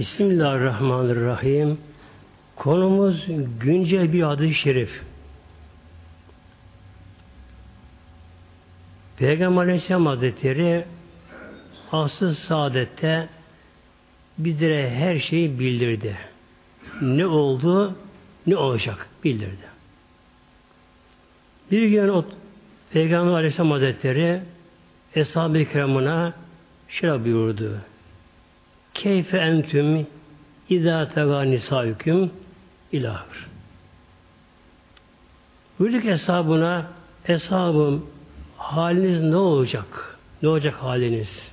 Bismillahirrahmanirrahim. Konumuz güncel bir adı şerif. Peygamber Aleyhisselam Hazretleri asıl saadette bizlere her şeyi bildirdi. Ne oldu, ne olacak bildirdi. Bir gün o Peygamber Aleyhisselam Hazretleri Eshab-ı Kiram'ına şöyle buyurdu. Keyfe entüm İzâ tegâ nisâüküm ilahır. Buyurduk hesabına hesabım haliniz ne olacak? Ne olacak haliniz?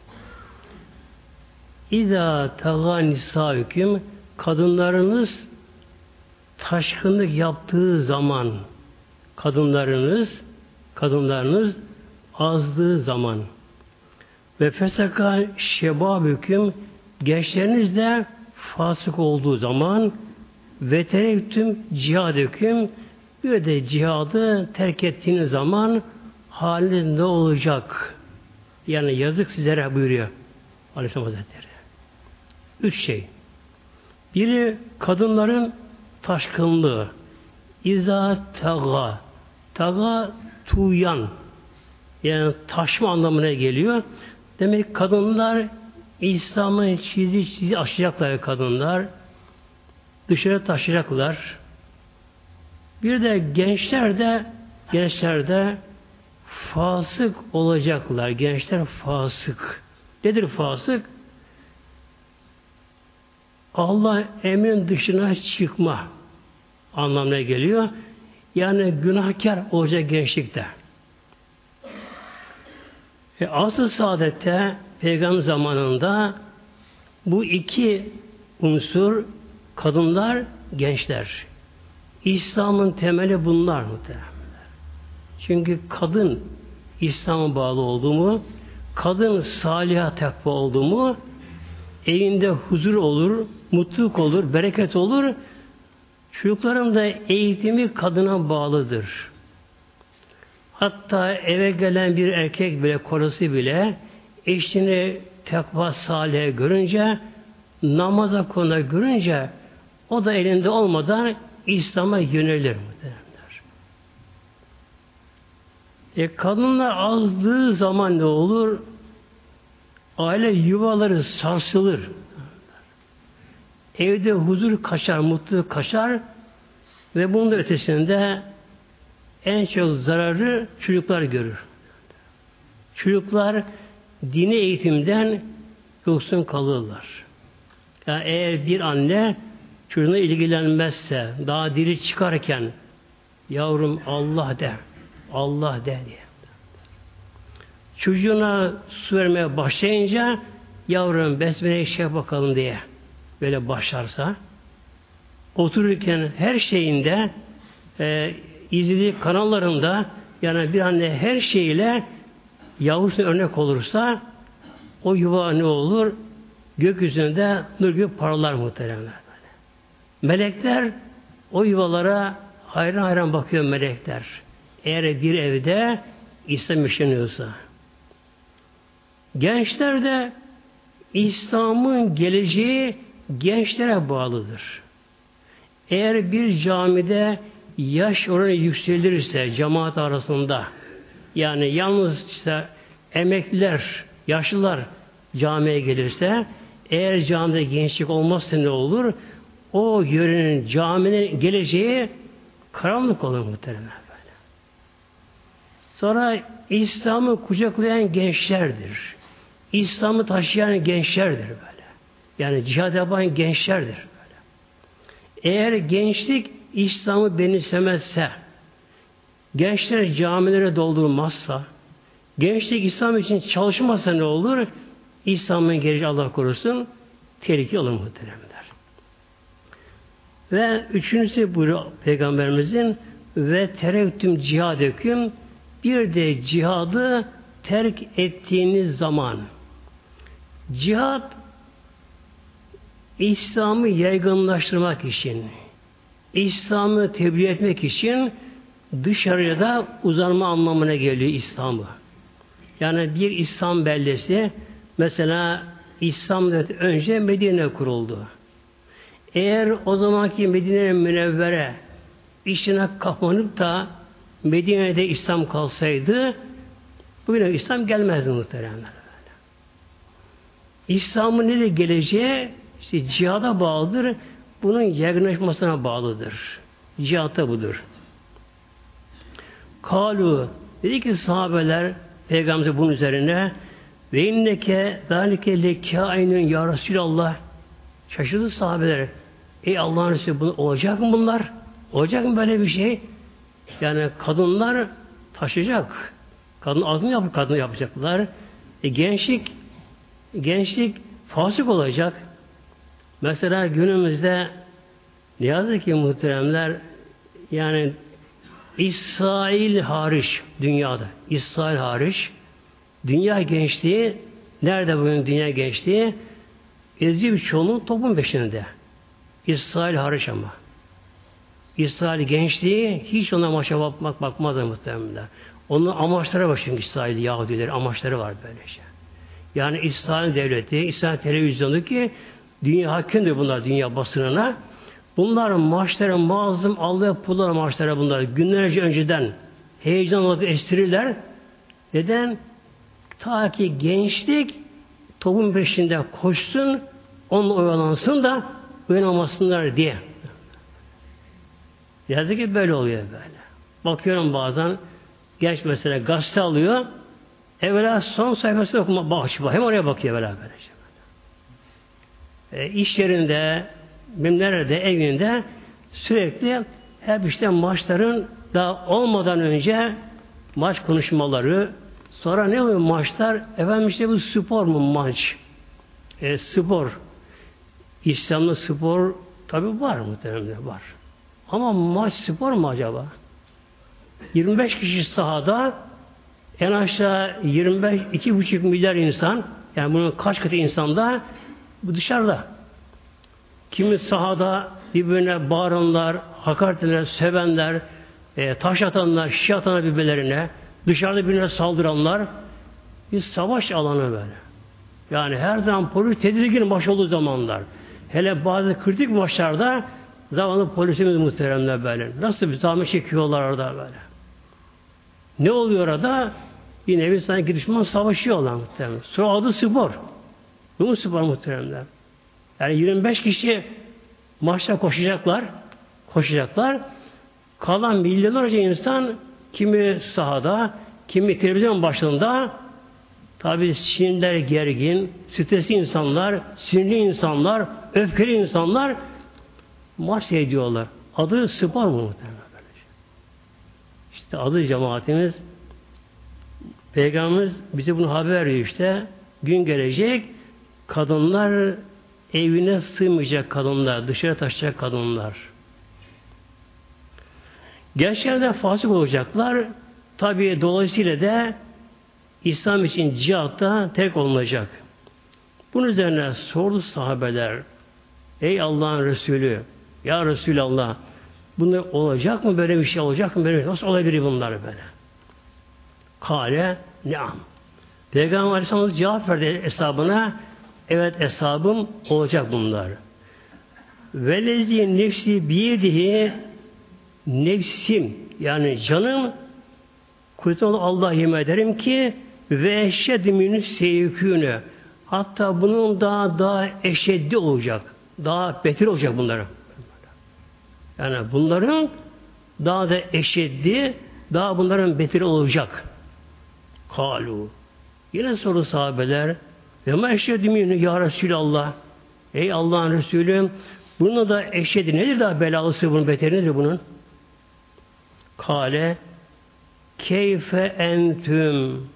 İzâ tegâ nisâüküm kadınlarınız taşkınlık yaptığı zaman kadınlarınız kadınlarınız azdığı zaman ve fesaka şebabüküm gençleriniz de fasık olduğu zaman ve terektüm cihad hüküm bir de cihadı terk ettiğiniz zaman haliniz ne olacak? Yani yazık sizlere buyuruyor Aleyhisselam Hazretleri. Üç şey. Biri kadınların taşkınlığı. İza taga. Taga tuyan. Yani taşma anlamına geliyor. Demek kadınlar İslam'ın çizi çizi aşacaklar kadınlar. Dışarı taşıyacaklar. Bir de gençler de gençler de fasık olacaklar. Gençler fasık. Nedir fasık? Allah emrin dışına çıkma anlamına geliyor. Yani günahkar olacak gençlikte. E, asıl saadette peygamber zamanında bu iki unsur kadınlar, gençler. İslam'ın temeli bunlar muhtemelen. Çünkü kadın İslam'a bağlı oldu mu, kadın salih takva oldu mu, evinde huzur olur, mutluluk olur, bereket olur. Çocukların da eğitimi kadına bağlıdır. Hatta eve gelen bir erkek bile, korusu bile eşini tekva salih görünce namaza konu görünce o da elinde olmadan İslam'a yönelir muhtemelenler. E kadınlar azdığı zaman ne olur? Aile yuvaları sarsılır. Evde huzur kaçar, mutluluk kaçar ve bunun da ötesinde en çok zararı çocuklar görür. Çocuklar dini eğitimden yoksun kalırlar. Yani eğer bir anne çocuğuna ilgilenmezse, daha diri çıkarken yavrum Allah de, Allah de diye. Çocuğuna su vermeye başlayınca yavrum besmele şey bakalım diye böyle başlarsa otururken her şeyinde e, izlediği kanallarında yani bir anne her şeyle yavrusuna örnek olursa o yuva ne olur? Gökyüzünde nur gibi parlar muhteremler. Melekler o yuvalara hayran hayran bakıyor melekler. Eğer bir evde İslam yaşanıyorsa. Gençler de İslam'ın geleceği gençlere bağlıdır. Eğer bir camide yaş oranı yükselirse cemaat arasında yani yalnız işte emekliler, yaşlılar camiye gelirse eğer camide gençlik olmazsa ne olur? O yörenin caminin geleceği karanlık olur muhtemelen böyle. Sonra İslam'ı kucaklayan gençlerdir. İslam'ı taşıyan gençlerdir böyle. Yani cihad yapan gençlerdir böyle. Eğer gençlik İslam'ı benimsemezse, gençler camilere doldurmazsa, gençlik İslam için çalışmazsa ne olur? İslam'ın geleceği Allah korusun tehlike olur muhteremler. Ve üçüncüsü buyuruyor Peygamberimizin ve terektüm cihad hüküm bir de cihadı terk ettiğiniz zaman cihad İslam'ı yaygınlaştırmak için İslam'ı tebliğ etmek için dışarıya da uzanma anlamına geliyor İslam'ı. Yani bir İslam beldesi mesela İslam önce Medine kuruldu. eğer o zamanki Medine Münevvere işine kapanıp da Medine'de İslam kalsaydı bugüne İslam gelmezdi muhteremler. İslam'ın ne de geleceği işte cihada bağlıdır. Bunun yaygınlaşmasına bağlıdır. Cihata budur. Kalu dedi ki sahabeler Peygamber bunun üzerine ve inneke zalike lekâinün ya Resulallah şaşırdı sahabeler. Ey Allah'ın Resulü bunu olacak mı bunlar? Olacak mı böyle bir şey? Yani kadınlar taşıyacak. Kadın azını yapıp kadını yapacaklar. E, gençlik gençlik fasık olacak. Mesela günümüzde ne yazık ki muhteremler yani İsrail hariç dünyada İsrail hariç dünya gençliği nerede bugün dünya gençliği? Ezici bir çoğunluğun toplum peşinde. İsrail hariç ama. İsrail gençliği hiç ona maça bakmak bakmaz muhtemelen. Onun amaçları var çünkü İsrail Yahudileri amaçları var böyle şey. Yani İsrail devleti, İsrail televizyonu ki dünya hakimdir bunlar dünya basınına. Bunlar maçları mazlum Allah pullar maçları bunlar. Günlerce önceden heyecanla estirirler. Neden? Ta ki gençlik toplum peşinde koşsun, onunla oyalansın da uyanamazsınlar diye. Yazık ki böyle oluyor böyle. Bakıyorum bazen genç mesela gazete alıyor. Evvela son sayfasını okuma bakıyor. Hem oraya bakıyor böyle böylece. E, iş yerinde, nerede, evinde sürekli hep işte maçların da olmadan önce maç konuşmaları, sonra ne oluyor maçlar? Efendim işte bu spor mu maç? E, spor. İslam'da spor tabi var muhtemelen var. Ama maç spor mu acaba? 25 kişi sahada en aşağı 25 2,5 milyar insan yani bunun kaç katı insanda bu dışarıda. Kimi sahada birbirine bağıranlar, hakaret edenler, sevenler, e, taş atanlar, şişe atanlar birbirlerine, dışarıda birbirine saldıranlar bir savaş alanı böyle. Yani her zaman polis tedirgin baş olduğu zamanlar. Hele bazı kritik maçlarda zamanlı polisimiz muhteremler böyle. Nasıl bir zahmet çekiyorlar orada böyle. Ne oluyor orada? Bir nevi sanki düşman savaşıyorlar muhteremler. Sonra adı spor. Bu spor muhteremler. Yani 25 kişi maçta koşacaklar. Koşacaklar. Kalan milyonlarca insan kimi sahada, kimi televizyon başında tabi sinirler gergin, stresli insanlar, sinirli insanlar, öfkeli insanlar maç ediyorlar. Adı spor mu muhtemelen? İşte adı cemaatimiz Peygamberimiz bize bunu haber veriyor işte. Gün gelecek kadınlar evine sığmayacak kadınlar, dışarı taşıyacak kadınlar. Gençlerden fasık olacaklar. Tabi dolayısıyla da İslam için cihatta tek olunacak. Bunun üzerine sordu sahabeler. Ey Allah'ın Resulü, Ya Resulallah, bunlar olacak mı böyle bir şey olacak mı böyle Nasıl olabilir bunlar böyle? Kale, neam. Peygamber Aleyhisselam cevap verdi hesabına. Evet hesabım olacak bunlar. Velezi nefsi biyedihi nefsim yani canım kudretli Allah yemin ederim ki ve eşşedü minü hatta bunun daha daha eşeddi olacak. Daha beter olacak bunların. Yani bunların daha da eşeddi daha bunların beteri olacak. Kalu. Yine soru sahabeler ve ma eşhedü minü ya Resulallah. Ey Allah'ın Resulü bunun da eşhedi nedir daha belalısı bunun beteri nedir bunun? Kale keyfe entüm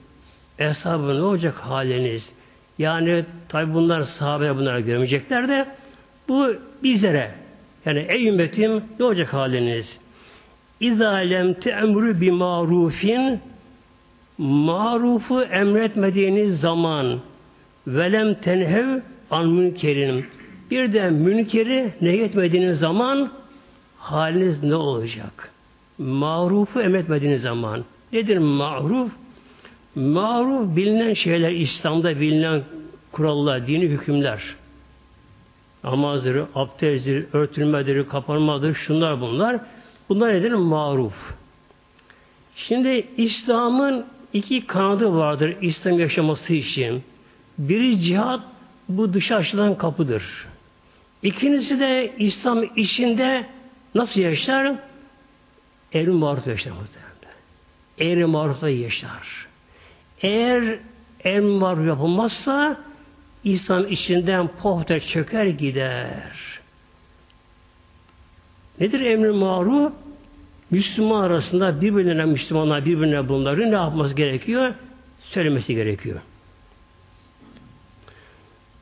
eshabı ne olacak haliniz? Yani tabi bunlar sahabe bunları görmeyecekler de bu bizlere yani ey ümmetim ne olacak haliniz? İzâ lem te'emrü bi marufin marufu emretmediğiniz zaman velem tenhev an münkerin bir de münkeri nehyetmediğiniz zaman haliniz ne olacak? Marufu emretmediğiniz zaman. Nedir maruf? Maruf bilinen şeyler, İslam'da bilinen kurallar, dini hükümler. Namazdır, abdesttir, örtülmedir, kapanmadır, şunlar bunlar. Bunlar nedir? Maruf. Şimdi İslam'ın iki kanadı vardır İslam yaşaması için. Biri cihat, bu dışa açılan kapıdır. İkincisi de İslam içinde nasıl yaşar? Emri maruf yaşar muhtemelen. Emri marufla yaşar. Eğer emri maruf yapılmazsa İslam içinden pohter çöker gider. Nedir emri maruf? Müslüman arasında birbirine Müslümanlar birbirine bunları ne yapması gerekiyor? Söylemesi gerekiyor.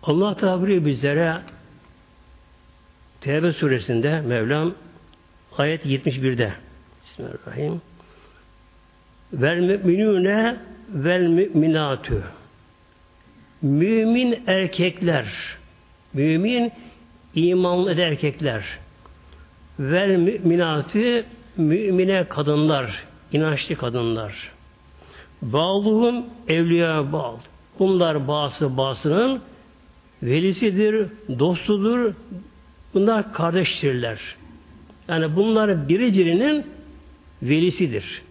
Allah Teala bizlere Tevbe suresinde Mevlam ayet 71'de Bismillahirrahmanirrahim. Vel müminune vel müminatü Mümin erkekler mümin imanlı erkekler vel müminatü mümine kadınlar inançlı kadınlar. Bağluhum evliya bağlı bunlar bazı bazının velisidir, dostudur, bunlar kardeştirler. Yani bunlar biricirinin velisidir.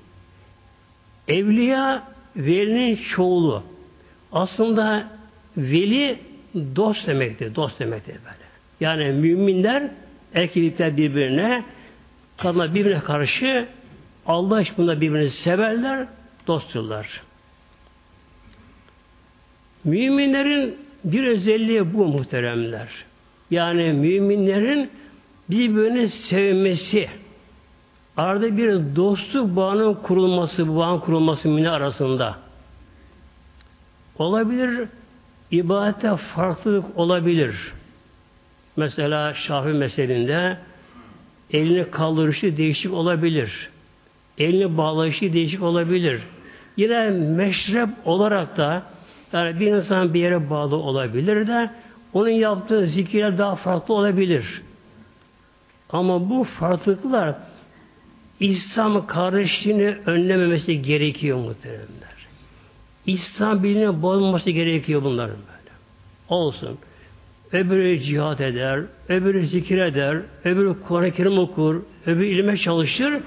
Evliya velinin çoğulu. Aslında veli dost demektir. Dost demektir böyle. Yani müminler erkekler birbirine kadınlar birbirine karşı Allah aşkına birbirini severler, dostturlar. Müminlerin bir özelliği bu muhteremler. Yani müminlerin birbirini sevmesi, arada bir dostluk bağının kurulması, bu bağın kurulması mümin arasında. Olabilir, ibadete farklılık olabilir. Mesela Şafi meselinde elini kaldırışı değişik olabilir. Elini bağlayışı değişik olabilir. Yine meşrep olarak da yani bir insan bir yere bağlı olabilir de onun yaptığı zikirler daha farklı olabilir. Ama bu farklılıklar İslam kardeşliğini önlememesi gerekiyor muhteremler. İslam bilimine bozulması gerekiyor bunların böyle. Olsun. Öbürü cihat eder, öbürü zikir eder, öbürü Kur'an-ı Kerim okur, öbürü ilme çalışır,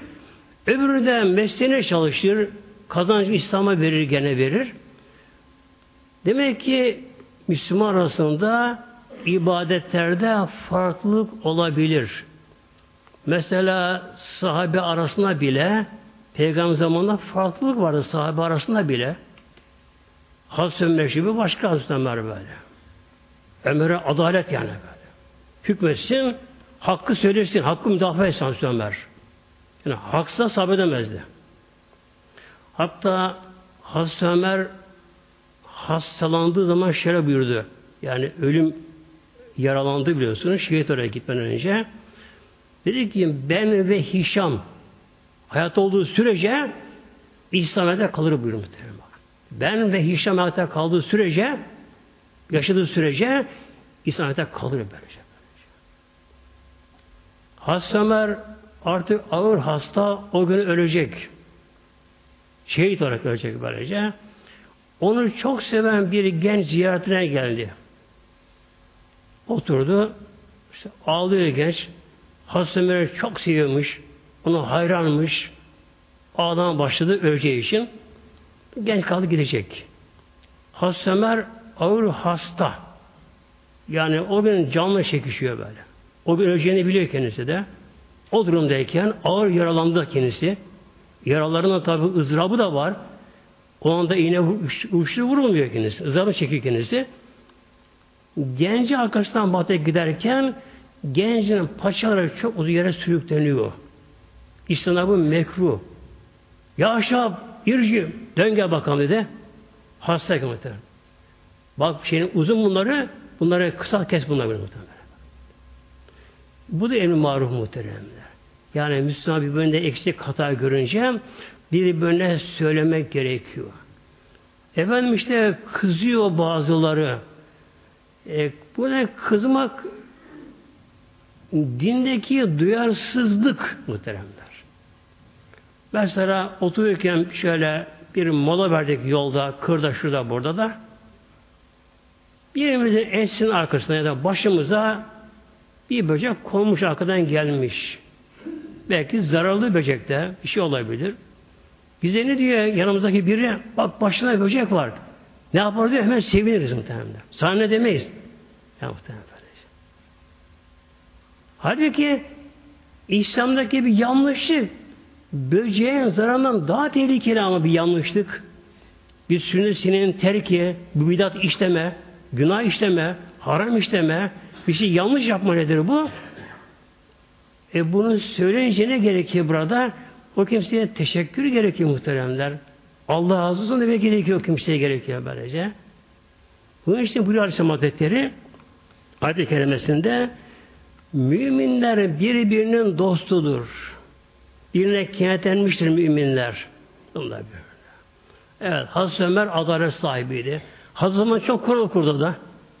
öbürü de mesleğine çalışır, kazancı İslam'a verir, gene verir. Demek ki Müslüman arasında ibadetlerde farklılık olabilir. Mesela sahabe arasında bile peygamber zamanında farklılık vardı sahabe arasında bile. Hazreti Ömer başka Hazreti Ömer böyle. Ömer'e adalet yani böyle. Hükmetsin, hakkı söylesin, hakkı müdafaa etsin Hazreti Ömer. Yani haksızla sabredemezdi. Hatta Hazreti Ömer hastalandığı zaman şöyle buyurdu. Yani ölüm yaralandı biliyorsunuz şehit oraya gitmeden önce. Dedi ki ben ve Hişam hayat olduğu sürece İslam'da kalır buyurdu. Ben ve Hişam hayatta kaldığı sürece yaşadığı sürece İslam'da kalır böylece. Hasta Ömer artık ağır hasta o gün ölecek. Şehit olarak ölecek böylece. Onu çok seven bir genç ziyaretine geldi. Oturdu. İşte ağlıyor genç. Hazreti çok seviyormuş. Onu hayranmış. Ağlama başladı öleceği için. Genç kaldı gidecek. Hazreti ağır hasta. Yani o gün canlı çekişiyor böyle. O gün öleceğini biliyor kendisi de. O durumdayken ağır yaralandı kendisi. Yaralarında tabi ızdırabı da var. O anda iğne uçlu vurulmuyor kendisi. Izabı çekiyor kendisi. Genci arkasından batıya giderken gencin paçaları çok uzun yere sürükleniyor. İslam'a bu mekruh. Ya aşağı irci dön gel bakalım dedi. Hasta muhtemelen. Bak şeyin uzun bunları bunları kısa kes bunları muhtemelen. Bu da emri maruf muhteremler. Yani Müslüman bir bölümde eksik hata görünce birbirine söylemek gerekiyor. Efendim işte kızıyor bazıları. E, bu ne kızmak dindeki duyarsızlık muhteremler. Mesela otururken şöyle bir mola verdik yolda, kırda, şurada, burada da birimizin ensin arkasına ya da başımıza Bir böcek konmuş arkadan gelmiş. Belki zararlı böcek de bir şey olabilir. Bize ne diyor yanımızdaki biri? Bak başına böcek var. Ne yapar diyor? Hemen seviniriz muhtemelen. Sana ne demeyiz. Ya muhtemelen. Halbuki İslam'daki bir yanlışlık böceğin zararından daha tehlikeli ama bir yanlışlık. Bir sünnesinin terki, bir bidat işleme, günah işleme, haram işleme, bir şey yanlış yapma nedir bu? E bunu söyleyince ne gerekiyor burada? O kimseye teşekkür gerekiyor muhteremler. Allah razı olsun demek gerekiyor kimseye gerekiyor böylece. Bunun için bu Aleyhisselam Hazretleri ayet-i kerimesinde müminler birbirinin dostudur. Birine kenetlenmiştir müminler. Bunlar böyle. Evet, Hazreti Ömer adalet sahibiydi. Hazreti Ömer çok Kur'an okurdu da.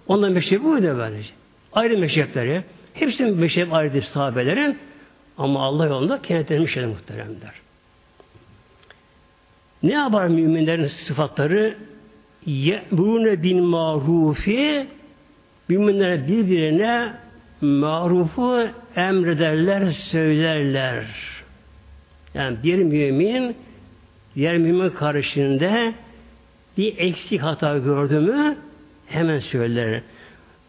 Ondan meşrebi buydu böylece. Ayrı meşrepleri. Hepsinin meşrep ayrıdır sahabelerin. Ama Allah yolunda kenetlenmişler muhteremler. Ne yapar müminlerin sıfatları? Ye'bune bin marufi müminler birbirine marufu emrederler, söylerler. Yani bir mümin diğer mümin karşında bir eksik hata gördü mü hemen söyler.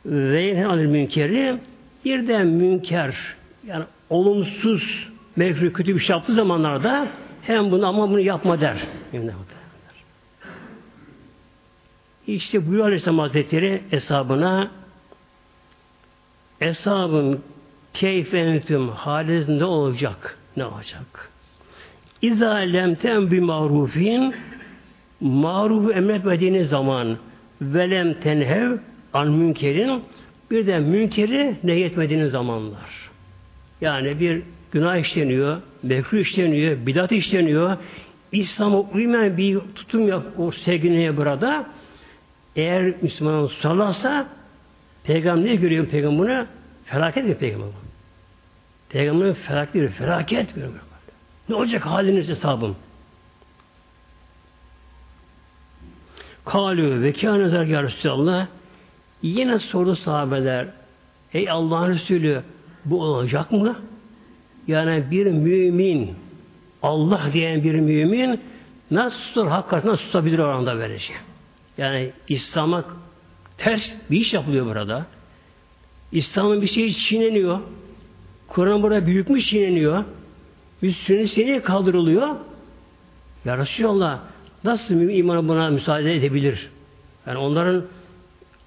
Ve yenel münkeri bir de münker yani olumsuz mevzu kötü bir şey yaptığı zamanlarda hem bunu ama bunu yapma der. İşte bu Aleyhisselam Hazretleri hesabına hesabın keyfenetüm halinde olacak. Ne olacak? İza lemten bi marufin marufu emretmediğiniz zaman velem tenhev an münkerin bir de münkeri nehyetmediğiniz zamanlar. Yani bir günah işleniyor, mekruh işleniyor, bidat işleniyor. İslam'a uymayan bir tutum yap o sevgiliye burada. Eğer Müslüman sallarsa Peygamber ne görüyor peygamber buna? Felaket görüyor peygamber. Peygamberin felaket görüyor. Felaket görüyor. Ne olacak haliniz hesabım? Kalü ve kâne zer ya Resulallah yine sordu sahabeler ey Allah'ın Resulü bu olacak mı? Yani bir mümin Allah diyen bir mümin nasıl tutar hakikaten nasıl tutabilir oranda böylece? Yani İslam'a ters bir iş yapılıyor burada. İslam'ın bir şeyi çiğneniyor. Kur'an burada büyükmüş çiğneniyor. Üstüne seni kaldırılıyor. Ya Resulallah nasıl mümin imanı buna müsaade edebilir? Yani onların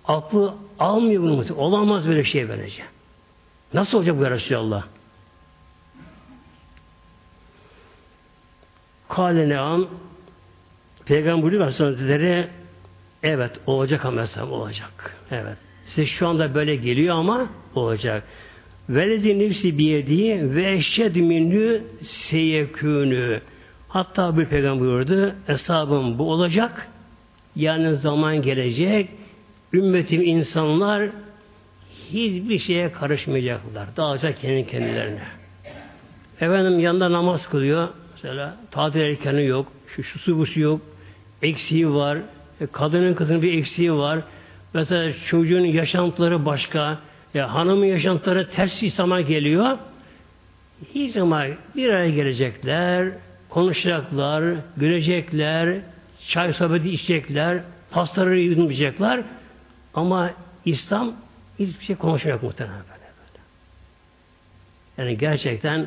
aklı almıyor bunu. Olamaz böyle şey böylece. Nasıl olacak bu ya Resulallah? Kale ne an Peygamber buyuruyor Hazretleri evet olacak ama olacak. Evet. Size şu anda böyle geliyor ama olacak. Velezi nefsi biyediği ve eşşed minü seyekünü. Hatta bir peygamber buyurdu, hesabım bu olacak. Yani zaman gelecek. Ümmetim insanlar hiçbir şeye karışmayacaklar. Dağılacak kendi kendilerine. Efendim yanında namaz kılıyor. Mesela tatil erkeni yok. Şu, şu su busu yok. Eksiği var. E, kadının kızının bir eksiği var. Mesela çocuğun yaşantıları başka. Ya hanımın yaşantıları ters İslam'a geliyor. Hiç zaman bir araya gelecekler, konuşacaklar, gülecekler, çay sohbeti içecekler, pastaları yudumlayacaklar. Ama İslam hiçbir şey konuşmuyor muhtemelen böyle, böyle. Yani gerçekten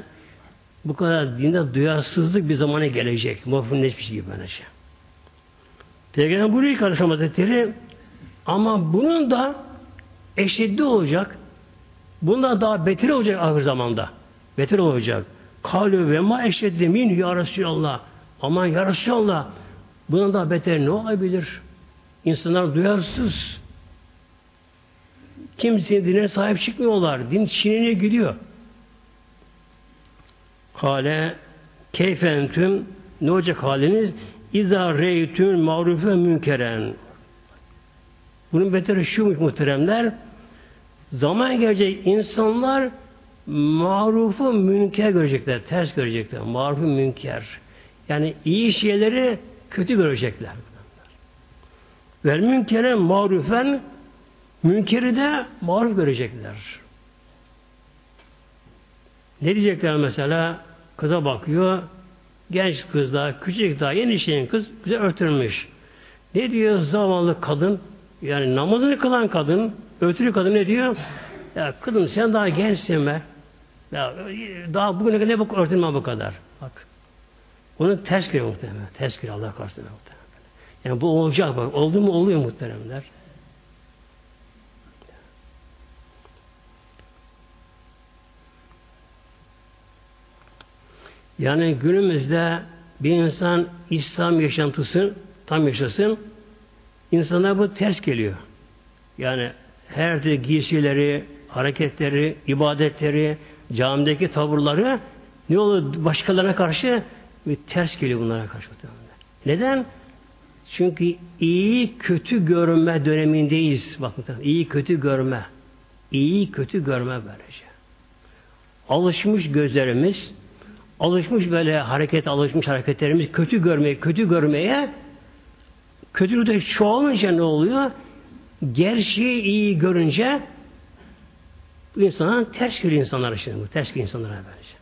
bu kadar dinde duyarsızlık bir zamana gelecek. Muhafifleşmiş gibi böylece. Şey. Peygamber ki Aleyhisselam Hazretleri ama bunun da eşitli olacak. Bundan daha beter olacak ahir zamanda. Beter olacak. Kalü ve ma eşeddi min ya Resulallah. Aman ya Resulallah. Bundan daha beter ne olabilir? İnsanlar duyarsız. Kimsenin dine sahip çıkmıyorlar. Din çiğnene gidiyor. Hale keyfentüm ne olacak haliniz? İza reytün marufe münkeren. Bunun beteri şuymuş muhteremler. Zaman gelecek insanlar marufu münker görecekler. Ters görecekler. Marufu münker. Yani iyi şeyleri kötü görecekler. Ve münkere marufen münkeri de maruf görecekler. Ne diyecekler mesela? Kıza bakıyor. Genç kız daha, küçük daha, yeni şeyin kız güzel örtülmüş. Ne diyor zavallı kadın? Yani namazını kılan kadın, örtülü kadın ne diyor? Ya kızım sen daha gençsin be. Ya, daha bugüne kadar ne bu örtülme bu kadar. Bak. Onu ters geliyor muhtemelen. Ters Allah karşısına muhtemelen. Yani bu olacak bak. Oldu mu oluyor muhteremler. Yani günümüzde bir insan İslam yaşantısı tam yaşasın insana bu ters geliyor. Yani her türlü giysileri, hareketleri, ibadetleri, camideki tavırları ne olur başkalarına karşı bir ters geliyor bunlara karşı. Neden? Çünkü iyi kötü görme dönemindeyiz. Bakın iyi kötü görme. İyi kötü görme böylece. Alışmış gözlerimiz, alışmış böyle hareket, alışmış hareketlerimiz kötü görmeye, kötü görmeye kötülük de çoğalınca ne oluyor? Gerçeği iyi görünce bu insana ters geliyor insanlar şimdi. Ters geliyor insanlara böylece.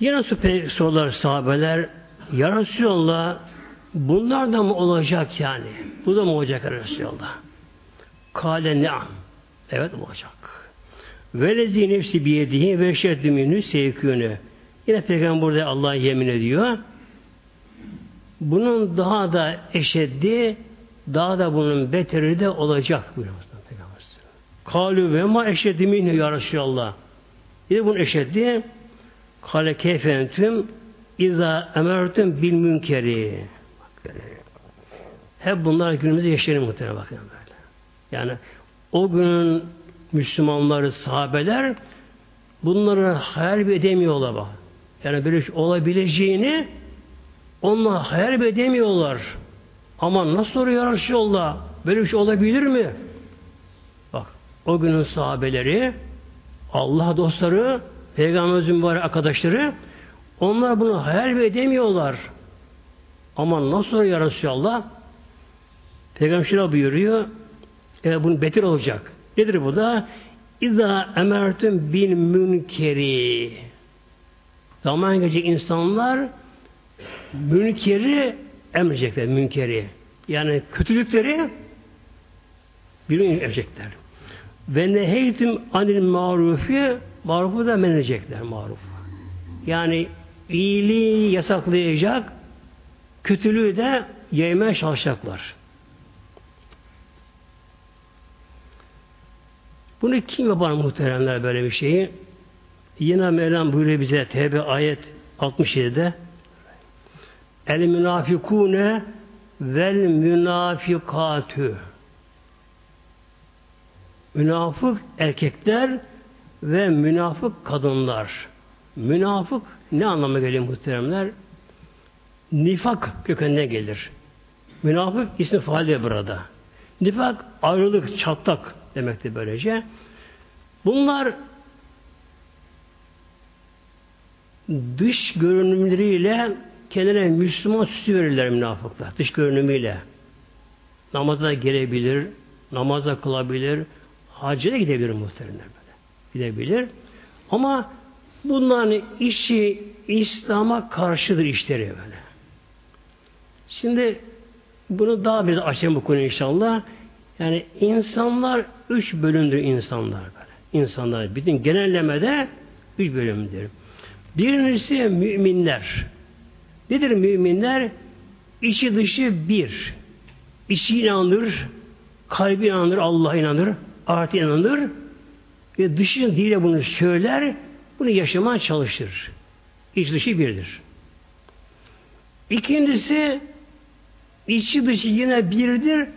Yine sorular sahabeler Ya Resulallah bunlar da mı olacak yani? Bu da mı olacak Ya Resulallah? Kale ne'am. Evet olacak. Velezi nefsi biyedihi ve şeddi minü sevkünü. Yine Peygamber burada Allah'a yemin ediyor. Bunun daha da eşeddi, daha da bunun beteri de olacak buyuruyor Peygamber. Kalu ve ma eşeddi minü ya Resulallah. Yine bunun eşeddi Kale keyfentüm İza emertüm bil münkeri. Hep bunlar günümüzde yaşanıyor muhtemelen bakın böyle. Yani o günün Müslümanları, sahabeler bunları hayal edemiyorlar bak. Yani böyle şey olabileceğini onlar hayal edemiyorlar. Ama nasıl oluyor Resulallah? Böyle bir şey olabilir mi? Bak o günün sahabeleri Allah dostları Peygamberimizin mübarek arkadaşları onlar bunu hayal edemiyorlar. Ama nasıl ya Resulallah? Peygamber şuna buyuruyor. E, bunun betir olacak. Nedir bu da? İza emertüm bil münkeri. Zaman gelecek insanlar münkeri emrecekler. Münkeri. Yani kötülükleri birini emrecekler. Ve neheytüm anil marufi Marufu da men edecekler maruf. Yani iyiliği yasaklayacak, kötülüğü de yaymaya çalışacaklar. Bunu kim yapar muhteremler böyle bir şeyi? Yine Mevlam buyuruyor bize Tevbe ayet 67'de El münafikune vel münafikatü Münafık erkekler ve münafık kadınlar. Münafık ne anlama geliyor muhteremler? Nifak kökenine gelir. Münafık ismi faali burada. Nifak ayrılık, çatlak demektir böylece. Bunlar dış görünümleriyle kendine Müslüman süsü verirler münafıklar. Dış görünümüyle. Namaza gelebilir, namaza kılabilir, hacca da gidebilir muhteremler gidebilir. Ama bunların işi İslam'a karşıdır işleri böyle. Şimdi bunu daha bir açayım bu konu inşallah. Yani insanlar üç bölümdür insanlar böyle. İnsanlar bütün genellemede üç bölümdür. Birincisi müminler. Nedir müminler? İçi dışı bir. İçi inanır, kalbi inanır, Allah'a inanır, ahirete inanır, ve dışı dile bunu söyler, bunu yaşamaya çalışır. İç dışı birdir. İkincisi içi dışı yine birdir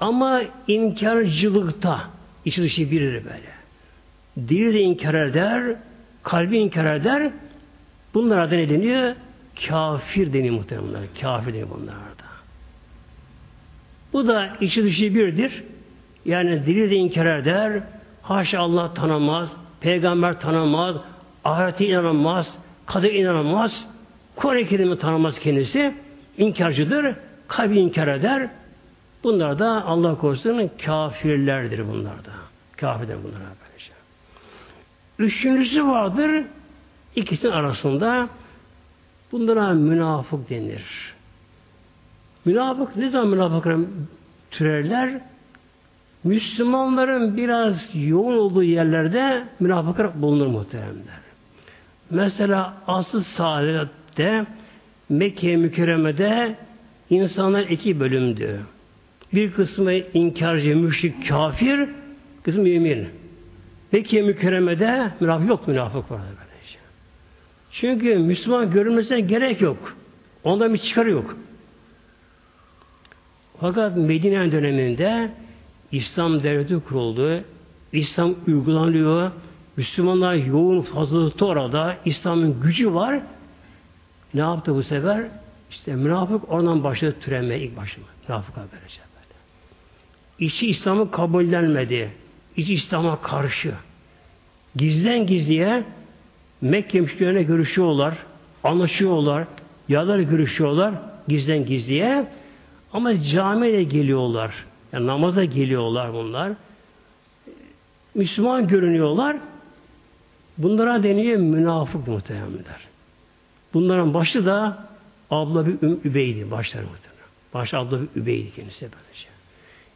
ama inkarcılıkta içi dışı birdir böyle. Dili de inkar eder, kalbi inkar eder. Bunlara da ne deniyor? Kafir deniyor muhtemelen. Kafir deniyor bunlara da. Bu da içi dışı birdir. Yani dili de inkar eder, Haşa Allah tanımaz, peygamber tanımaz, ahirete inanamaz, kader inanamaz, Kur'an-ı tanımaz kendisi, inkarcıdır, kalbi inkar eder, Bunlar da Allah korusun kafirlerdir bunlar da. Kafirler bunlar böylece. Üçüncüsü vardır. İkisinin arasında bunlara münafık denir. Münafık ne zaman münafıklar türerler? Müslümanların biraz yoğun olduğu yerlerde münafıklar bulunur muhteremler. Mesela asıl saadette Mekke mükerremede insanlar iki bölümdü. Bir kısmı inkarcı, müşrik, kafir, kısmı mümin. Mekke mükerremede münafık yok, münafık var. Böylece. Çünkü Müslüman görünmesine gerek yok. Ondan bir çıkarı yok. Fakat Medine döneminde İslam devleti kuruldu. İslam uygulanıyor. Müslümanlar yoğun fazlalıkta orada. İslam'ın gücü var. Ne yaptı bu sefer? İşte münafık oradan başladı türemeye ilk başına. Münafık böyle. İçi İslam'ı kabullenmedi. İçi İslam'a karşı. Gizlen gizliye Mekke müşterilerine görüşüyorlar. Anlaşıyorlar. Yağlar görüşüyorlar. Gizlen gizliye. Ama camiye geliyorlar. Yani namaza geliyorlar bunlar. Müslüman görünüyorlar. Bunlara deniyor münafık muhtemelenler. Bunların başı da abla bir Übeydi başları muhtemelen. Başı abla bir Übeydi kendisi böylece.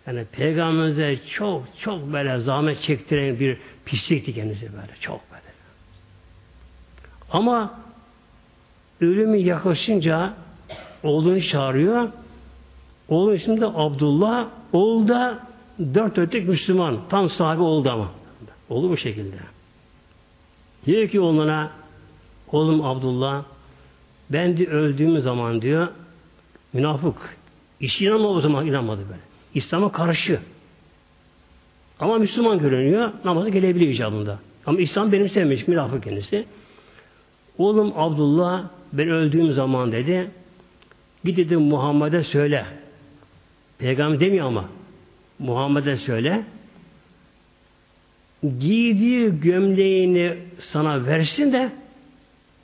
Yani peygamberimize çok çok böyle zahmet çektiren bir pislikti kendisi böyle. Çok böyle. Ama ölümü yaklaşınca oğlunu çağırıyor. Oğlun ismi de Abdullah. Oğul da dört ötek Müslüman. Tam sahibi oldu ama. Olur bu şekilde. Diyor ki oğluna oğlum Abdullah ben de öldüğüm zaman diyor münafık. İş inanma o zaman inanmadı böyle. İslam'a karşı. Ama Müslüman görünüyor. Namazı gelebiliyor icabında. Ama İslam benim sevmiş. Münafık kendisi. Oğlum Abdullah ben öldüğüm zaman dedi git dedim Muhammed'e söyle. Peygamber demiyor ama Muhammed'e söyle giydiği gömleğini sana versin de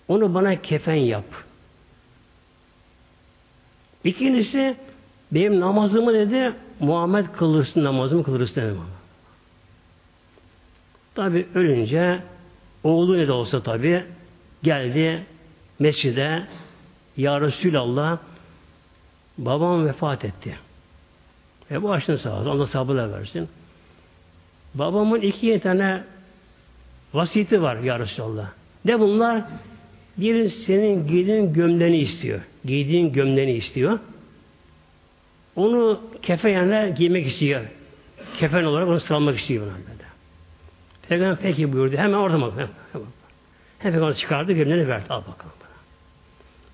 onu bana kefen yap. İkincisi benim namazımı dedi Muhammed kılırsın namazımı kılırsın dedim. Tabi ölünce oğlu ne de olsa tabi geldi mescide Ya Resulallah babam vefat etti. E bu açtın sağ olsun. Allah sabırla versin. Babamın iki tane vasiyeti var ya Resulallah. Ne bunlar? Bir senin giydiğin gömleğini istiyor. Giydiğin gömleğini istiyor. Onu kefenle giymek istiyor. Kefen olarak onu sıralamak istiyor buna böyle. Peygamber peki buyurdu. Hemen orada bak. Hemen, onu çıkardı, gömleğini verdi. Al bakalım bana.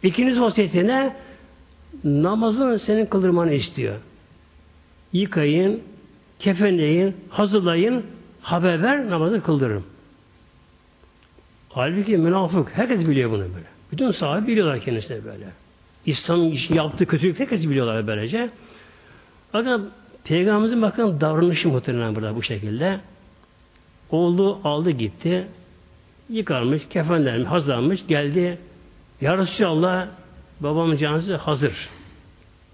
İkiniz vasiyetine namazın senin kıldırmanı istiyor. Yıkayın, kefenleyin, hazırlayın, haber ver, namazı kıldırırım. Halbuki münafık, herkes biliyor bunu böyle. Bütün sahabe biliyorlar kendisine böyle. İslam'ın yaptığı kötülük herkes biliyorlar böylece. Fakat Peygamberimizin bakın davranışı muhtemelen burada bu şekilde. Oldu, aldı gitti. Yıkarmış, kefenlenmiş, hazırlanmış, geldi. Ya Resulallah babamın canısı hazır.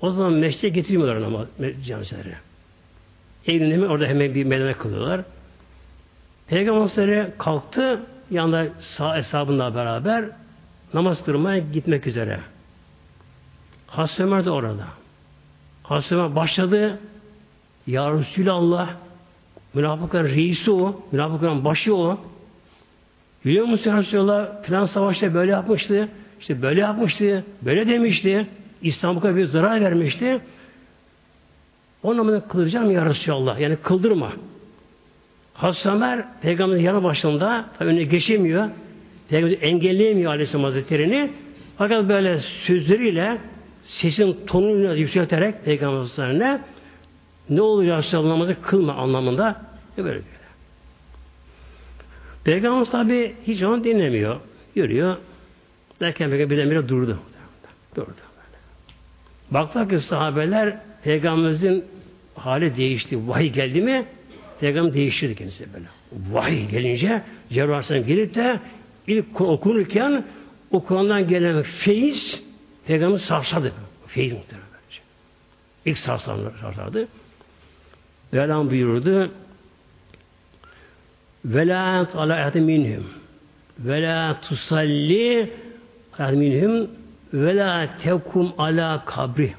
O zaman meşte getirmiyorlar ama canısları. Evinde mi? Orada hemen bir medene kılıyorlar. Peygamber kalktı yanında sağ hesabında beraber namaz kılmaya gitmek üzere. Hazreti Ömer de orada. Ömer başladı. Ya Resulallah münafıkların reisi o. Münafıkların başı o. Biliyor musun Resulallah filan savaşta böyle yapmıştı. İşte böyle yapmıştı. Böyle demişti. İstanbul'a bir zarar vermişti. O namazı kıldıracağım ya Resulallah. Yani kıldırma. Hazreti Ömer Peygamberin yanı başında tabi önüne geçemiyor. Peygamber engelleyemiyor Aleyhisselam Hazretleri'ni. Fakat böyle sözleriyle sesin tonunu yükselterek Peygamber Hazretleri'ne ne olur ya Resulallah namazı kılma anlamında böyle böyle. Peygamber tabi hiç onu dinlemiyor. Yürüyor. Derken Peygamber birdenbire durdu. Durdu. Baktılar ki sahabeler Peygamberimizin hali değişti. Vahiy geldi mi Peygamber değiştirdi kendisi böyle. Vahiy gelince Cebrail gelip de ilk okunurken o gelen feyiz Peygamber sarsadı. Feyiz muhtemelen. İlk sarsarlardı. Mevlam buyurdu ve la ala minhum ve la tusalli minhum ve la tekum ala kabri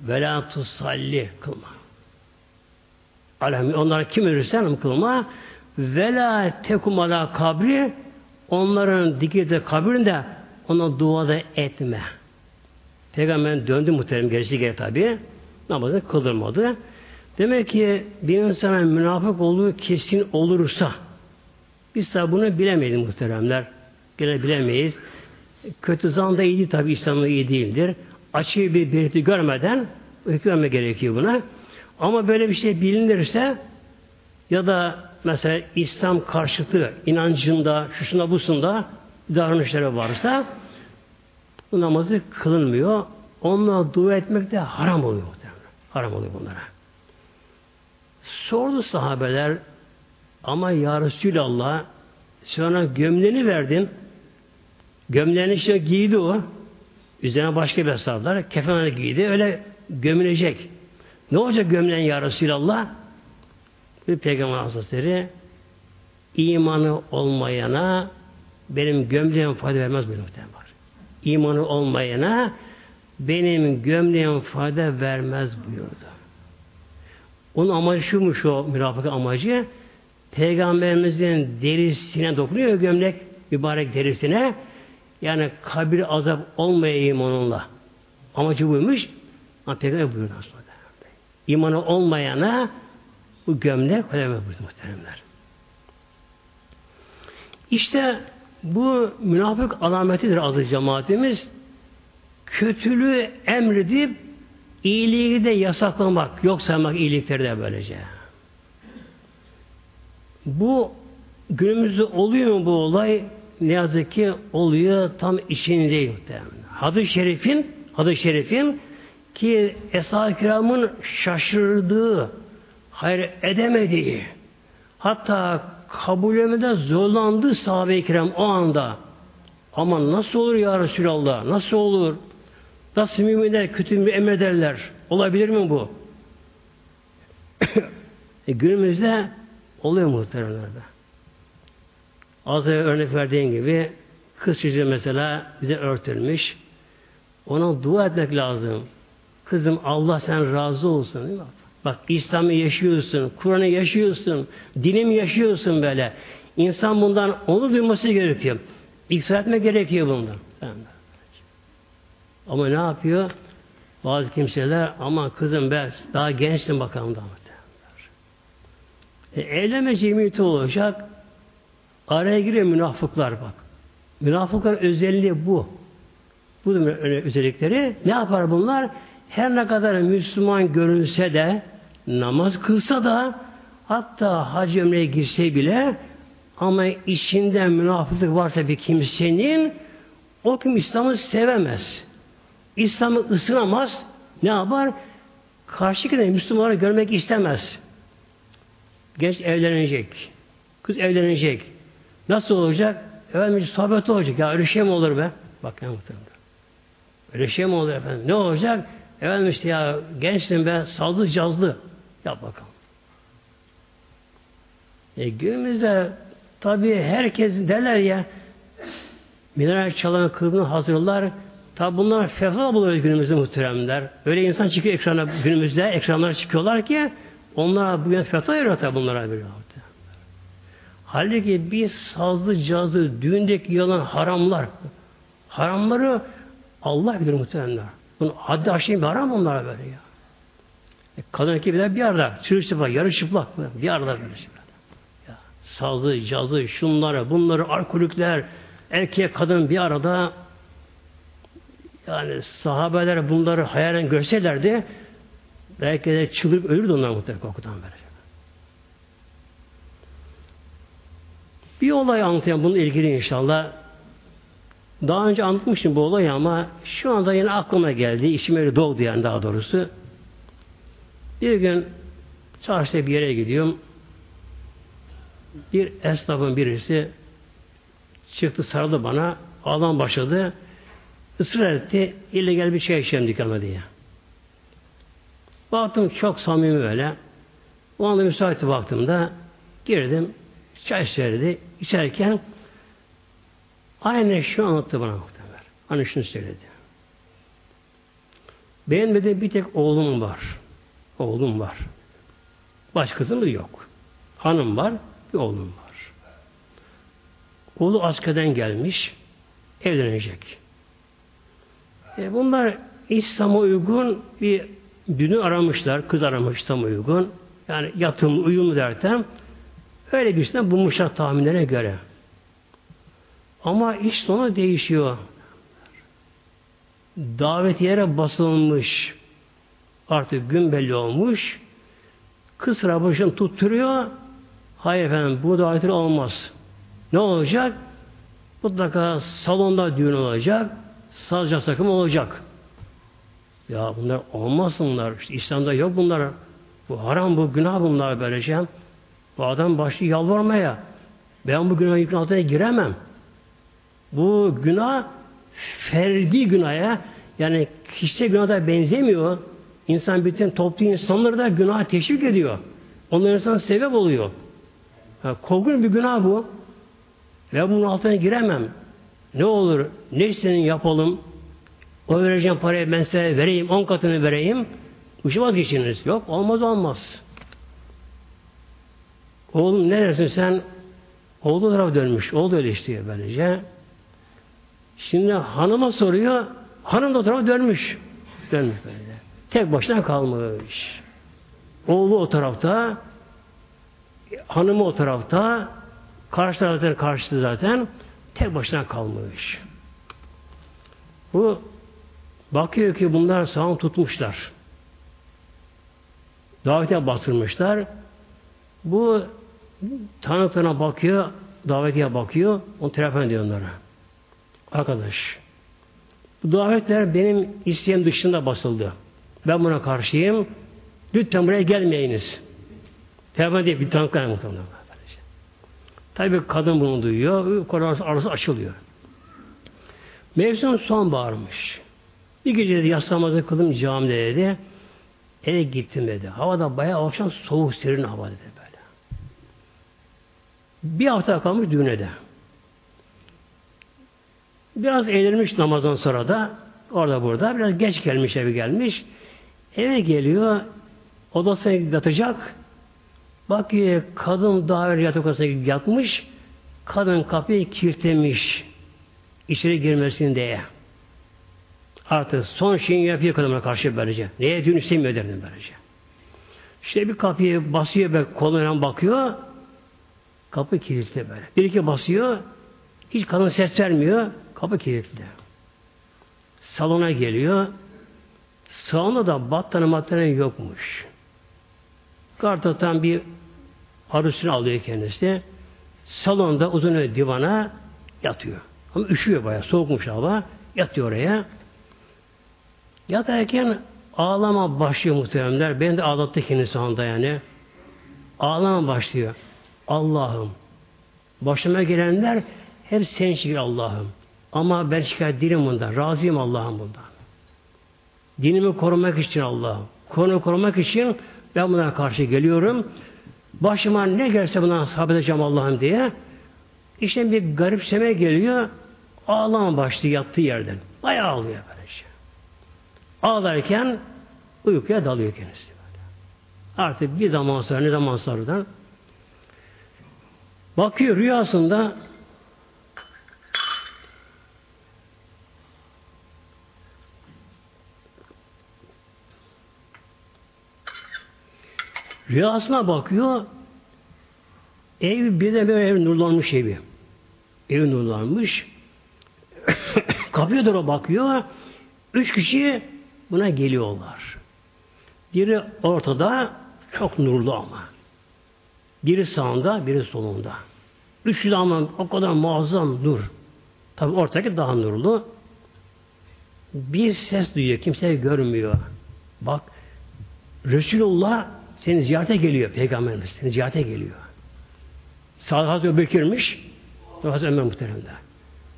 ve la tusalli kılma. Alem, onlar kim ölürsen kılma ve la tekum ala kabri onların dikilde kabirinde ona duada etme. Peygamber döndü muhterem gerisi geri tabi. Namazını kıldırmadı. Demek ki bir insana münafık olduğu kesin olursa biz tabi bunu bilemeyiz muhteremler. Gene bilemeyiz. Kötü zan da iyi tabi İslam'da iyi değildir. Açık bir belirti görmeden hükmetme gerekiyor buna. Ama böyle bir şey bilinirse ya da mesela İslam karşıtı inancında, şusunda busunda davranışları varsa bu namazı kılınmıyor. Onunla dua etmek de haram oluyor. Haram oluyor bunlara. Sordu sahabeler ama ya Resulallah sonra gömleğini verdin. Gömleğini işte giydi o. Üzerine başka bir hesaplar. Kefenini giydi. Öyle gömülecek. Ne olacak gömleğin ya Resulallah? Bir Peygamber Hazretleri imanı olmayana benim gömleğim fayda vermez buyuruyor var. İmanı olmayana benim gömleğim fayda vermez buyurdu. Onun amacı şumuş o münafık amacı Peygamberimizin derisine dokunuyor gömlek mübarek derisine yani kabir azap olmayayım onunla. Amacı buymuş. Ama Peygamber buyurdu sonra. İmanı olmayana bu gömlek koyamaz buyurdu muhteremler. İşte bu münafık alametidir adı cemaatimiz. Kötülüğü emredip iyiliği de yasaklamak, yok saymak iyilikleri de böylece. Bu günümüzde oluyor mu bu olay? Ne yazık ki oluyor tam içinde muhtemelen. Hadis-i Şerif'in Hadis-i Şerif'in ki Eshab-ı Kiram'ın şaşırdığı, hayır edemediği, hatta kabullemede zorlandı sahabe-i kiram o anda. Ama nasıl olur ya Resulallah? Nasıl olur? Nasıl müminler kötü bir emrederler? Olabilir mi bu? e, günümüzde oluyor muhteremlerde. Az önce örnek verdiğin gibi kız çocuğu mesela bize örtülmüş. Ona dua etmek lazım. Kızım Allah sen razı olsun değil mi? Bak İslam'ı yaşıyorsun, Kur'an'ı yaşıyorsun, dinim yaşıyorsun böyle. İnsan bundan onu duyması gerekiyor. İksar etme gerekiyor bundan. Ama ne yapıyor? Bazı kimseler ama kızım ben daha gençsin bakalım daha. E, evlenme cemiyeti olacak. Araya giriyor münafıklar bak. Münafıklar özelliği bu. Bu özellikleri. Ne yapar bunlar? Her ne kadar Müslüman görünse de namaz kılsa da hatta hac ömreye girse bile ama içinde münafıklık varsa bir kimsenin o kim İslam'ı sevemez. İslam'ı ısınamaz. Ne yapar? Karşıkine Müslümanları görmek istemez. Genç evlenecek. Kız evlenecek. Nasıl olacak? Efendim sohbet olacak. Ya öyle şey mi olur be? Bak ya muhtemelen. Öyle şey mi olur efendim? Ne olacak? Efendim işte ya gençsin be, sazlı cazlı. Yap bakalım. E günümüzde tabi herkes derler ya mineral çalan kılıbını hazırlar. Tabi bunlar fevra buluyor günümüzde muhteremler. Öyle insan çıkıyor ekrana günümüzde, ekranlara çıkıyorlar ki onlar bugün fetva veriyor tabi bunlara veriyor. Halbuki bir sazlı cazlı düğündeki yalan haramlar. Haramları Allah bilir muhteremler. Bunun haddi aşıyı bir haram onlara böyle ya. E, kadın erkekler bir arada. Çırışıplak, yarı çıplak. Bir arada böyle şey. Ya, sazı, cazı, şunları, bunları, alkolikler, erkek, kadın bir arada yani sahabeler bunları hayalen görselerdi belki de çıldırıp ölürdü onlar muhtemelen korkudan böyle. Bir olay anlatayım bununla ilgili inşallah. Daha önce anlatmıştım bu olayı ama şu anda yine aklıma geldi. İşim öyle doğdu yani daha doğrusu. Bir gün çarşıda bir yere gidiyorum. Bir esnafın birisi çıktı sarıldı bana. Ağlam başladı. ısrar etti. İlle gel bir şey içelim dükkana diye. Baktım çok samimi öyle. O anda müsait baktığımda girdim. Çay söyledi. İçerken aynı şu anlattı bana muhtemelen. Hani şunu söyledi. De bir tek oğlum var. Oğlum var. Başkasının yok. Hanım var, bir oğlum var. Oğlu askerden gelmiş, evlenecek. E bunlar İslam'a uygun bir dünü aramışlar, kız aramış İslam'a uygun. Yani yatım, uyum derken öyle birisinden bulmuşlar tahminlere göre. Ama iş sonu değişiyor. Davet yere basılmış. Artık gün belli olmuş. Kız sıra başını tutturuyor. Hayır efendim bu davetler olmaz. Ne olacak? Mutlaka salonda düğün olacak. Sazca sakım olacak. Ya bunlar olmaz bunlar. İşte İslam'da yok bunlar. Bu haram bu günah bunlar böylece. Bu adam başlıyor yalvarmaya. Ben bu günah yükün altına giremem. Bu günah ferdi günaha yani kişisel günaha da benzemiyor. İnsan bütün toplu insanları da günah teşvik ediyor. Onlar insan sebep oluyor. Yani korkunç bir günah bu. Ve bunun altına giremem. Ne olur, ne senin yapalım, o vereceğim parayı ben size vereyim, on katını vereyim, bu işi vazgeçiniz. Yok, olmaz olmaz. Oğlum ne dersin sen? Oğlu taraf dönmüş. Oğlu öyle istiyor böylece. Şimdi hanıma soruyor. Hanım da o tarafa dönmüş. Dönmüş böyle. Tek başına kalmış. Oğlu o tarafta, hanımı o tarafta, karşı taraftan karşıtı zaten tek başına kalmış. Bu bakıyor ki bunlar sağım tutmuşlar. Davete bastırmışlar. Bu tanıtına bakıyor, davetiye bakıyor, onu telefon ediyor onlara. Arkadaş, bu davetler benim isteğim dışında basıldı. Ben buna karşıyım. Lütfen buraya gelmeyiniz. Telefon diye bir tanıklar muhtemelen. Tabi kadın bunu duyuyor. Koran arası açılıyor. Mevsim son bağırmış. Bir gece de yaslamazı kılım camide dedi. Eve gittim dedi. Havada bayağı akşam soğuk serin hava dedi böyle. Bir hafta kalmış düğüne de. Biraz eğlenmiş namazdan sonra da orada burada biraz geç gelmiş eve gelmiş. Eve geliyor odasına yatacak. Bakıyor kadın daha evvel yatak odasına yatmış. Kadın kapıyı kilitlemiş. içeri girmesin diye. Artık son şeyini yapıyor kadına karşı böylece. Neye düğün istemiyor derdim böylece. İşte bir kapıyı basıyor ve koluna bakıyor. Kapı kilitli böyle. Bir iki basıyor. Hiç kadın ses vermiyor. Kapı kilitli. Salona geliyor. Salonda da battaniye battaniye yokmuş. Kartotan bir arısını alıyor kendisi. Salonda uzun bir divana yatıyor. Ama üşüyor bayağı. Soğukmuş hava. Yatıyor oraya. Yatarken ağlama başlıyor muhtemelenler. Ben de ağlattı kendisi anda yani. Ağlama başlıyor. Allah'ım. Başıma gelenler hep sen şükür Allah'ım. Ama ben şikayet değilim bundan. Razıyım Allah'ım bundan. Dinimi korumak için Allah'ım. Konu korumak için ben buna karşı geliyorum. Başıma ne gelse bundan sabredeceğim Allah'ım diye. İşte bir garipseme geliyor. Ağlama başlıyor yattığı yerden. Bayağı ağlıyor böylece. Ağlarken uykuya dalıyor kendisi. Artık bir zaman sonra ne zaman sonra bakıyor rüyasında Rüyasına bakıyor. Ev bir de böyle ev nurlanmış evi. Ev nurlanmış. Kapıya doğru bakıyor. Üç kişi buna geliyorlar. Biri ortada çok nurlu ama. Biri sağında, biri solunda. Üçü de ama o kadar muazzam nur. Tabi ortadaki daha nurlu. Bir ses duyuyor. Kimse görmüyor. Bak Resulullah seni ziyarete geliyor Peygamberimiz. Seni ziyarete geliyor. Sağ Hazreti Bekir'miş. Hazreti Ömer muhteremde.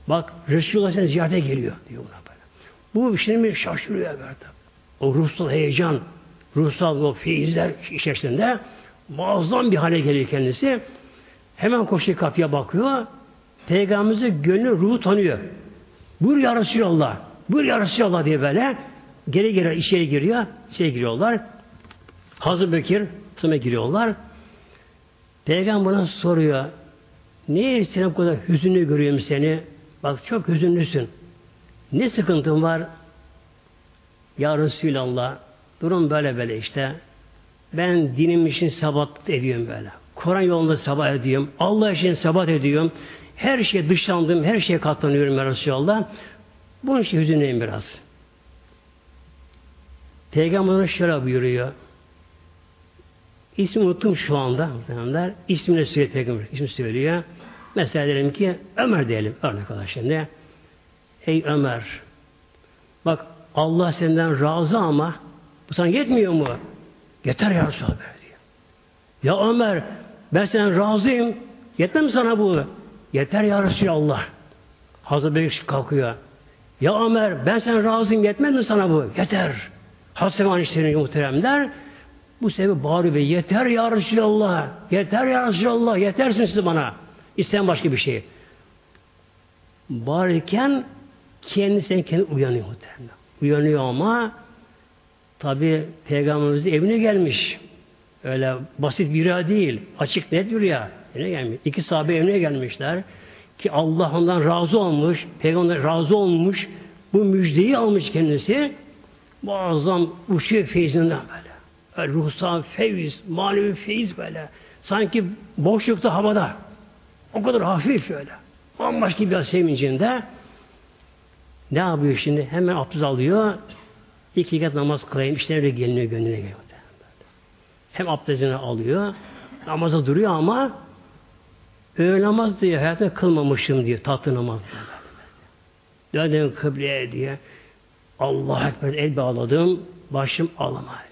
Bak Resulullah seni ziyarete geliyor diyor buna böyle. Bu şimdi şaşırıyor böyle. O ruhsal heyecan, ruhsal o feyizler içerisinde muazzam bir hale geliyor kendisi. Hemen koşuyor kapıya bakıyor. Peygamberimizin gönlü ruhu tanıyor. Buyur ya Resulallah. Buyur ya Resulallah diye böyle geri geri içeri giriyor. İçeri giriyorlar. Hazır Bekir Tım'a giriyorlar. Peygamber soruyor. Niye sen bu kadar hüzünlü görüyorum seni? Bak çok hüzünlüsün. Ne sıkıntın var? Ya Resulallah durum böyle böyle işte. Ben dinim için sabat ediyorum böyle. Kur'an yolunda sabat ediyorum. Allah için sabat ediyorum. Her şeye dışlandım, her şeye katlanıyorum ya Resulallah. Bunun için hüzünlüyüm biraz. Peygamberimiz şöyle buyuruyor. İsmi unuttum şu anda. Muhtemelenler. İsmini söylüyor Peygamber. İsmi söylüyor. Mesela diyelim ki Ömer diyelim. Örnek olarak şimdi. Ey Ömer. Bak Allah senden razı ama bu sana yetmiyor mu? Yeter ya Resulallah diyor. Ya Ömer ben senden razıyım. Yetmez mi sana bu? Yeter ya Resulallah. Hazreti Bekir kalkıyor. Ya Ömer ben sen razıyım yetmez mi sana bu? Yeter. Hazreti Anişlerin muhteremler bu sebebi bağırıyor ve yeter ya Resulallah. Yeter ya Resulallah. Yetersin siz bana. İsteyen başka bir şey. Bağırırken kendisi kendi uyanıyor muhtemelen. Uyanıyor ama tabi Peygamberimizin evine gelmiş. Öyle basit bir rüya değil. Açık net bir rüya. Evine gelmiş. İki sahabe evine gelmişler. Ki Allah ondan razı olmuş. Peygamber razı olmuş. Bu müjdeyi almış kendisi. Muazzam uçuyor feyzinden böyle. Böyle ruhsal feyiz, manevi feyiz böyle. Sanki boşlukta havada. O kadar hafif öyle. Bambaşka bir sevincinde. Ne yapıyor şimdi? Hemen abdest alıyor. İki rekat namaz kılayım. İşte öyle geliniyor gönlüne geliyor. Hem abdestini alıyor. Namaza duruyor ama öyle namaz diye hayatımda kılmamışım diyor. Tatlı namaz. Döndüm kıbleye diye. Allah Ekber el bağladım. Başım ağlama diyor.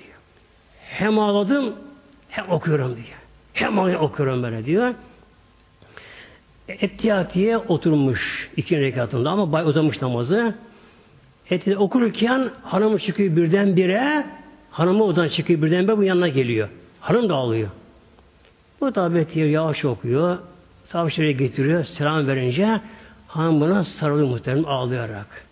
Hem ağladım hem okuyorum diyor. Hem okuyorum böyle diyor. Ettiyatiye oturmuş iki rekatında ama bay uzamış namazı. Ettiyatiye okurken hanımı çıkıyor birdenbire hanımı odan çıkıyor birdenbire bu yanına geliyor. Hanım da ağlıyor. Bu tabi Ettiyatiye yavaş okuyor. Savaşları getiriyor. Selam verince hanım buna sarılıyor muhtemelen ağlayarak.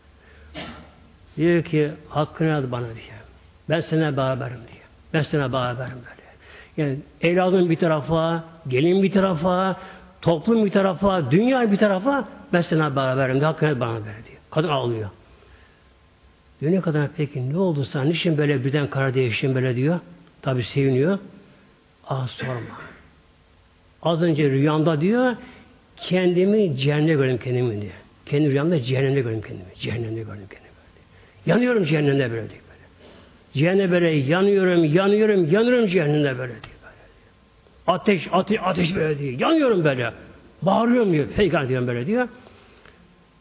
Diyor ki hakkını al bana diyor. Ben seninle beraberim diyor. Ben seninle beraberim böyle. Yani evladım bir tarafa, gelin bir tarafa, toplum bir tarafa, dünya bir tarafa ben seninle beraberim diyor. Hakkını bana ver diyor. Kadın ağlıyor. Diyor ne kadar peki ne oldu sana? Niçin böyle birden karar değiştin böyle diyor. Tabi seviniyor. Ah sorma. Az önce rüyamda diyor kendimi cehennemde gördüm kendimi diyor. Kendi rüyamda cehennemde gördüm kendimi. Cehennemde gördüm kendimi. Yanıyorum cehennemde böyle diyor. Böyle. Cehennemde böyle yanıyorum, yanıyorum, yanıyorum cehennemde böyle diyor. Ateş, ateş, ateş böyle diyor. Yanıyorum böyle. Bağırıyorum diyor. Peygamber diyorum böyle diyor.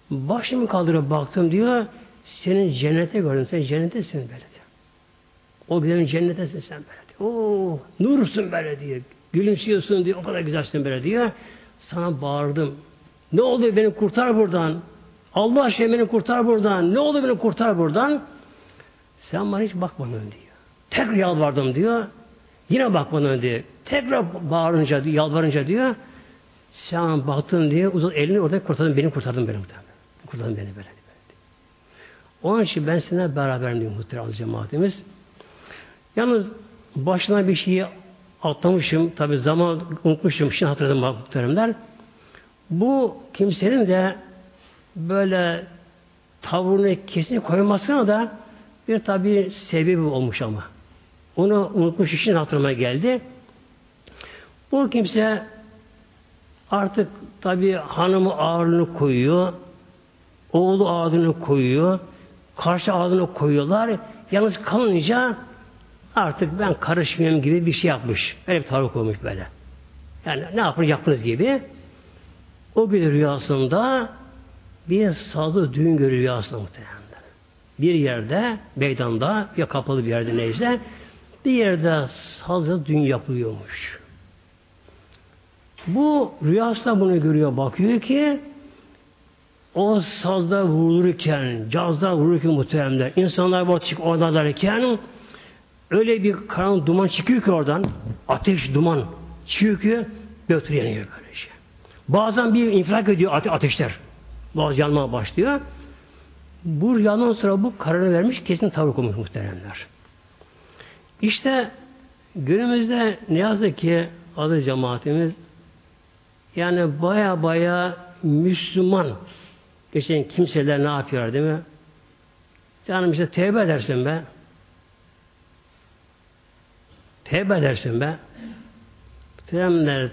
Başımı kaldırıp baktım diyor. Senin cennete gördüm. Sen cennettesin böyle diyor. O güzelin cennettesin sen böyle diyor. Oo, nursun böyle diyor. Gülümsüyorsun diyor. O kadar güzelsin böyle diyor. Sana bağırdım. Ne oldu beni kurtar buradan. Allah aşkına beni kurtar buradan. Ne oldu beni kurtar buradan? Sen bana hiç bakmadın diyor. Tekrar yalvardım diyor. Yine bakmadın diyor. Tekrar bağırınca, yalvarınca diyor. Sen baktın diye uzat elini orada kurtardın. Beni kurtardın beni. Kurtardın beni böyle. Onun için ben seninle beraberim diyor muhtemelen cemaatimiz. Yalnız başına bir şeyi atlamışım. Tabi zaman unutmuşum. Şimdi hatırladım muhteremler. Bu kimsenin de böyle tavrını kesin koymasına da bir tabi sebebi olmuş ama. Onu unutmuş için hatırıma geldi. Bu kimse artık tabi hanımı ağırlığını koyuyor, oğlu ağırlığını koyuyor, karşı ağırlığını koyuyorlar. Yalnız kalınca artık ben karışmıyorum gibi bir şey yapmış. Öyle bir tavır koymuş böyle. Yani ne yapın yapınız gibi. O gün rüyasında bir sazlı düğün görüyor aslında muhtemelen. Bir yerde, meydanda ya kapalı bir yerde neyse bir yerde sazlı düğün yapılıyormuş. Bu rüyasında bunu görüyor, bakıyor ki o sazda vururken, cazda vururken muhteremler, insanlar bu çık oynarlarken öyle bir karanlık duman çıkıyor ki oradan, ateş duman çıkıyor ki götür yanıyor böyle şey. Bazen bir infilak ediyor ate ateşler. Bazı yanmaya başlıyor. Bu rüyadan sonra bu kararı vermiş kesin tavır koymuş muhteremler. İşte günümüzde ne yazık ki adı cemaatimiz yani baya baya Müslüman geçen kimseler ne yapıyor değil mi? Canım işte tevbe edersin be. Tevbe edersin be. Muhteremler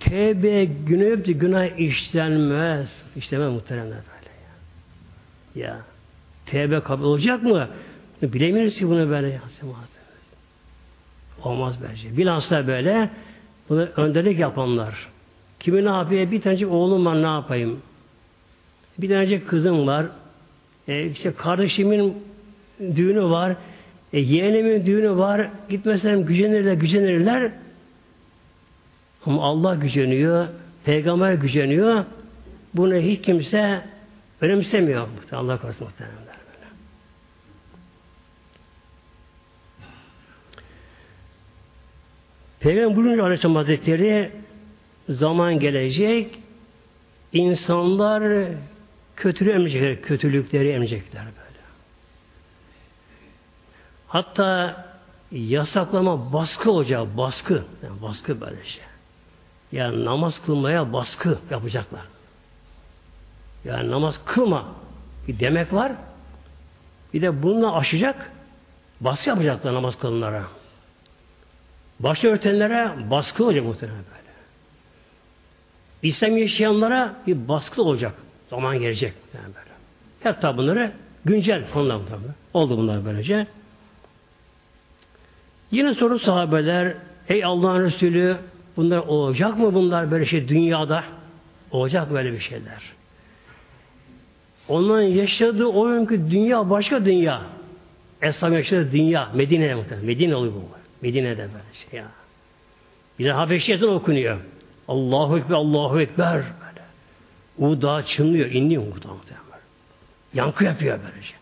tevbe günü günah işlenmez. İşlemez muhteremler ya. Tevbe kabul olacak mı? Bilemiyoruz ki bunu böyle. Olmaz bence. Bilhassa böyle bunu önderlik yapanlar. Kimi ne yapıyor? Bir tanecik oğlum var ne yapayım? Bir tanecik kızım var. E, işte kardeşimin düğünü var. E, yeğenimin düğünü var. Gitmesem gücenirler, gücenirler. Ama Allah güceniyor. Peygamber güceniyor. Bunu hiç kimse önemsemiyor. Allah korusun muhtemelen. Peygamber buyurunca Aleyhisselam Hazretleri zaman gelecek insanlar kötülüğü emecekler, kötülükleri emecekler böyle. Hatta yasaklama baskı olacak, baskı. Yani baskı böyle şey. Yani namaz kılmaya baskı yapacaklar. Yani namaz kılma bir demek var. Bir de bununla aşacak baskı yapacaklar namaz kılınlara. Başı örtenlere baskı olacak muhtemelen böyle. İslam yaşayanlara bir baskı olacak. Zaman gelecek muhtemelen böyle. Hatta bunları güncel konular tabi. Oldu bunlar böylece. Yine soru sahabeler Ey Allah'ın Resulü bunlar olacak mı bunlar böyle şey dünyada? Olacak böyle bir şeyler. Onların yaşadığı o günkü dünya başka dünya. Esnaf yaşadığı dünya. Medine'de muhtemelen. Medine oluyor bu. Medine'de böyle şey ya. Bir de Habeşi okunuyor. Allahu Ekber, Allahu Ekber böyle. U dağı çınlıyor, inliyor U dağı muhtemelen. Yankı yapıyor böylece. Şey.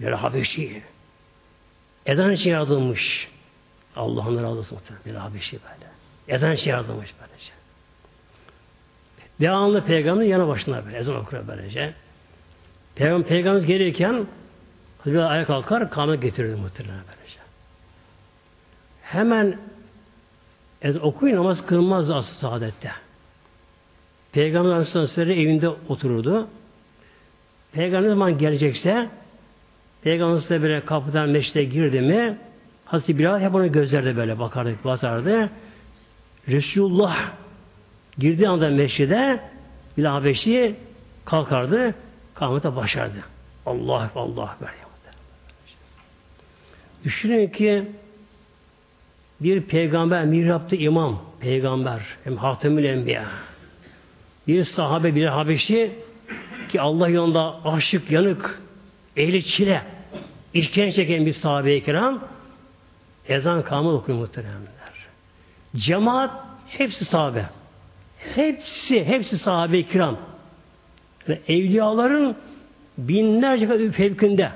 Böyle Habeşi. Ezan için yaratılmış. Allah'ın razı olsun muhtemelen. Bir Habeşi böyle. Ezan için yaratılmış böylece. Devamlı peygamber yanı başına böyle. Ezan okuyor böylece. Peygamber peygamberimiz gelirken Hazreti ayağa kalkar, kâmet getirir muhtemelen böylece. Hemen ez okuyun namaz kılmazdı asıl saadette. Peygamber Aleyhisselatü evinde otururdu. Peygamber zaman gelecekse Peygamber de böyle kapıdan meşte girdi mi Hazreti Bilal hep onu gözlerde böyle bakardı, basardı. Resulullah girdiği anda meşride Bilal Habeşi kalkardı, kâmete başardı. Allah Allah böyle. Düşünün ki bir peygamber, mihrapta imam, peygamber, hem hatemül enbiya. Bir sahabe, bir habeşi ki Allah yolunda aşık, yanık, ehli çile, işkence çeken bir sahabe-i kiram ezan kamı okuyor muhteremler. Cemaat hepsi sahabe. Hepsi, hepsi sahabe-i kiram. Yani evliyaların binlerce kadar fevkinde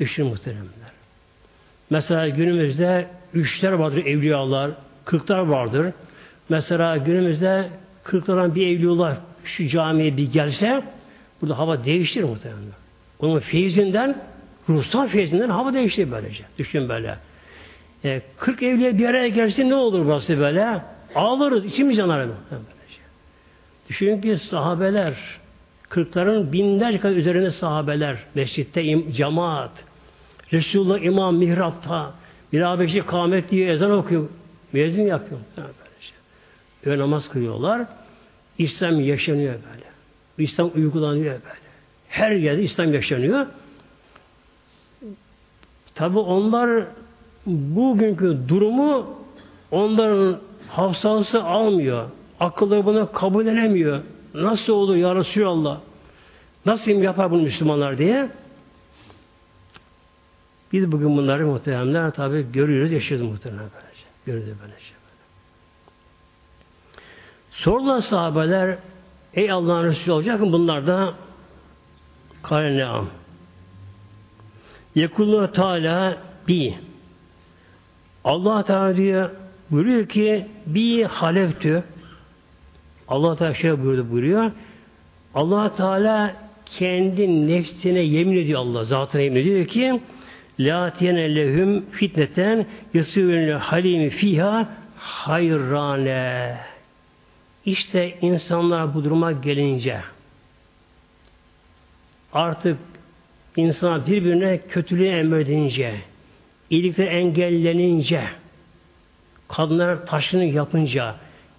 düşün muhteremler. Mesela günümüzde üçler vardır evliyalar, kırklar vardır. Mesela günümüzde kırklardan bir evliyalar şu camiye bir gelse burada hava değiştir muhtemelen. Onun feyzinden, ruhsal feyzinden hava değiştir böylece. Düşün böyle. E, 40 evliya bir araya gelse ne olur burası böyle? Ağlarız, içimiz yanar. Böylece. Düşün ki sahabeler, kırkların binlerce kadar üzerine sahabeler, mescitte im, cemaat, Resulullah imam mihrapta, bir Habeşi kâmet diye ezan okuyor. Müezzin yapıyor. Böyle namaz kılıyorlar. İslam yaşanıyor böyle. İslam uygulanıyor böyle. Her yerde İslam yaşanıyor. Tabi onlar bugünkü durumu onların hafızası almıyor. Akılları bunu kabul edemiyor. Nasıl olur ya Resulallah? Nasıl yapar bunu Müslümanlar diye. Biz bugün bunları muhteremler tabi görüyoruz, yaşıyoruz muhteremler böylece. Görüyoruz böylece. Sorulan sahabeler ey Allah'ın Resulü olacak mı? Bunlar da Kale neam. Yekullu Teala bi. Allah Teala diyor buyuruyor ki bir haleftü Allah Teala şöyle buyurdu buyuruyor. Allah Teala kendi nefsine yemin ediyor Allah zatına yemin ediyor ki la tiyene lehum fitneten yasûvenü halimi fiha hayrane işte insanlar bu duruma gelince artık insan birbirine kötülüğü emredince iyilikler engellenince kadınlar taşını yapınca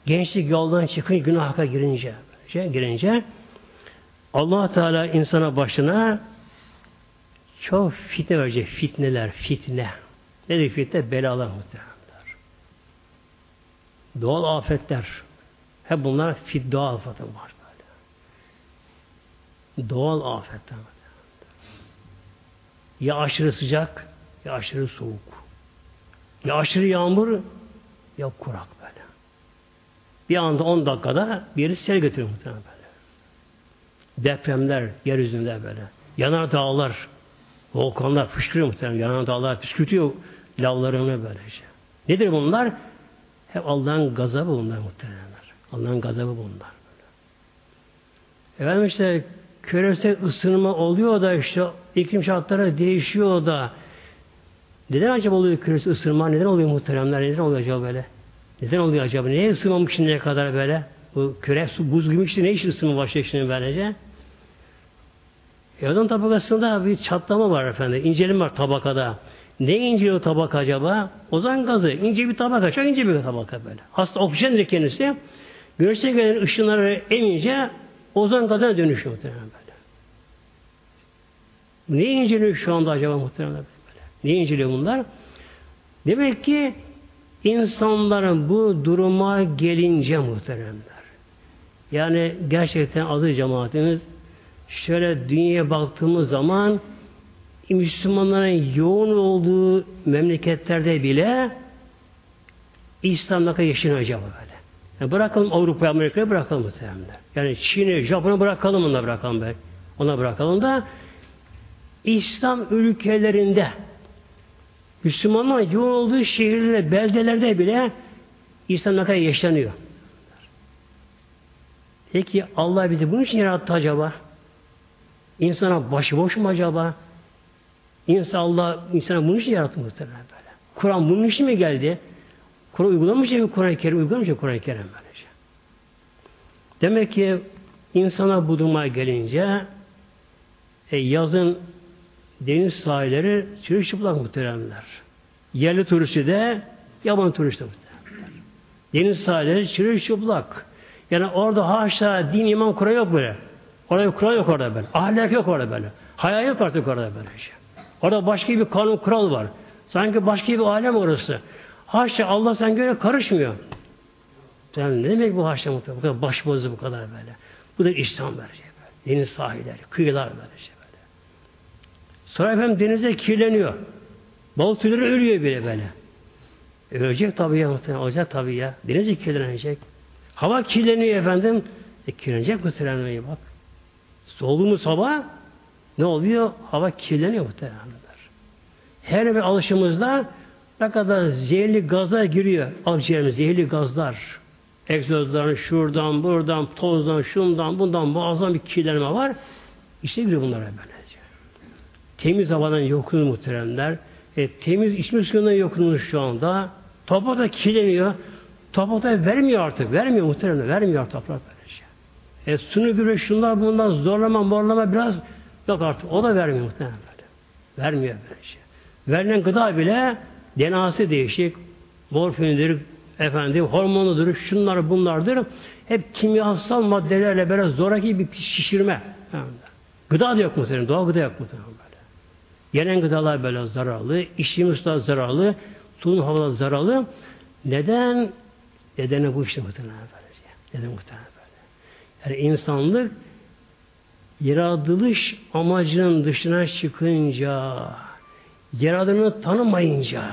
gençlik yoldan çıkınca günaha girince şey, girince allah Teala insana başına çok fitne verecek. Fitneler, fitne. Nedir fitne? Belalar muhtemelenler. Doğal afetler. Hep bunlar fit doğal afetler var böyle. Doğal afetler. Ya aşırı sıcak, ya aşırı soğuk. Ya aşırı yağmur, ya kurak. Bir anda 10 dakikada bir yeri sel götürüyor muhtemelen böyle. Depremler yeryüzünde böyle. Yanar dağlar, volkanlar fışkırıyor muhtemelen. Yanar dağlar püskürtüyor lavlarını böyle şey. Nedir bunlar? Hep Allah'ın gazabı bunlar muhtemelen. Allah'ın gazabı bunlar. Böyle. Efendim işte küresel ısınma oluyor da işte iklim şartları değişiyor da neden acaba oluyor küresel ısınma? Neden oluyor muhteremler? Neden oluyor acaba böyle? Neden oluyor acaba? Niye ısınmamış şimdiye kadar böyle? Bu küre su buz gibi işte ne için ısınma başlıyor şimdi böylece? Evden tabakasında bir çatlama var efendim. İncelim var tabakada. Ne ince o tabaka acaba? Ozan gazı. ince bir tabaka. Çok ince bir tabaka böyle. Hasta oksijendir kendisi. Güneşe gelen ışınları emince ozan gazına dönüşüyor muhtemelen böyle. Ne inceliyor şu anda acaba muhtemelen böyle? Ne inceliyor bunlar? Demek ki insanların bu duruma gelince muhteremler. Yani gerçekten adı cemaatimiz şöyle dünyaya baktığımız zaman Müslümanların yoğun olduğu memleketlerde bile İslam ne acaba böyle. Yani bırakalım Avrupa, Amerika'yı bırakalım muhtemelen. Yani Çin'i, Japon'u bırakalım ona bırakalım be. Ona bırakalım da İslam ülkelerinde Müslümanlar yoğun olduğu şehirlerde, beldelerde bile İslam kadar yaşanıyor. Peki Allah bizi bunun için yarattı acaba? İnsana başıboş mu acaba? İnsan Allah insana bunun için yarattı muhtemelen böyle. Kur'an bunun için mi geldi? Kur'an uygulamış mı Kur'an-ı Kerim? Uygulamış mı Kur'an-ı Kerim böylece? Demek ki insana bu duruma gelince e, yazın deniz sahilleri çırılçıplak muhteremler. Yerli turisti de yabancı turisti muhteremler. Deniz sahilleri çırılçıplak. Yani orada haşa din iman kural yok böyle. Orada kural yok orada böyle. Ahlak yok orada böyle. Hayal yok artık orada böyle. Şey. Orada başka bir kanun kural var. Sanki başka bir alem orası. Haşa Allah sen göre karışmıyor. Sen ne demek bu haşa muhtemelen? Bu kadar başbozu bu kadar böyle. Bu da İslam verecek. Deniz sahilleri, kıyılar böyle. Sonra efendim denize kirleniyor. Balık türleri ölüyor bile böyle. E, ölecek tabii ya muhtemelen. Olacak tabii ya. Deniz kirlenecek. Hava kirleniyor efendim. E kirlenecek muhtemelen bak. Solduğumuz sabah ne oluyor? Hava kirleniyor muhtemelen. Her bir alışımızda ne kadar zehirli gazlar giriyor akciğerimize, zehirli gazlar. Egzozdan, şuradan, buradan, tozdan, şundan, bundan muazzam bir kirlenme var. İşte giriyor bunlara böylece. Temiz havadan yoksunuz muhteremler. E, temiz içme suyundan yoksunuz şu anda. Toprak da kirleniyor. Toprak da vermiyor artık. Vermiyor muhteremler. Vermiyor toprak böylece. E, sunu göre şunlar bundan zorlama, morlama biraz yok artık. O da vermiyor muhteremler. Vermiyor böylece. Verilen gıda bile denası değişik. Morfindir, efendim, hormonudur, şunlar bunlardır. Hep kimyasal maddelerle böyle zoraki bir şişirme. Gıda da yok mu senin? Doğal gıda yok mu senin? Yenen gıdalar böyle zararlı, içtiğimiz da zararlı, suyun havalar zararlı. Neden? Nedeni bu işte muhtemelen böylece. Neden muhtemelen böyle? Yani insanlık yaratılış amacının dışına çıkınca Yaradanı tanımayınca,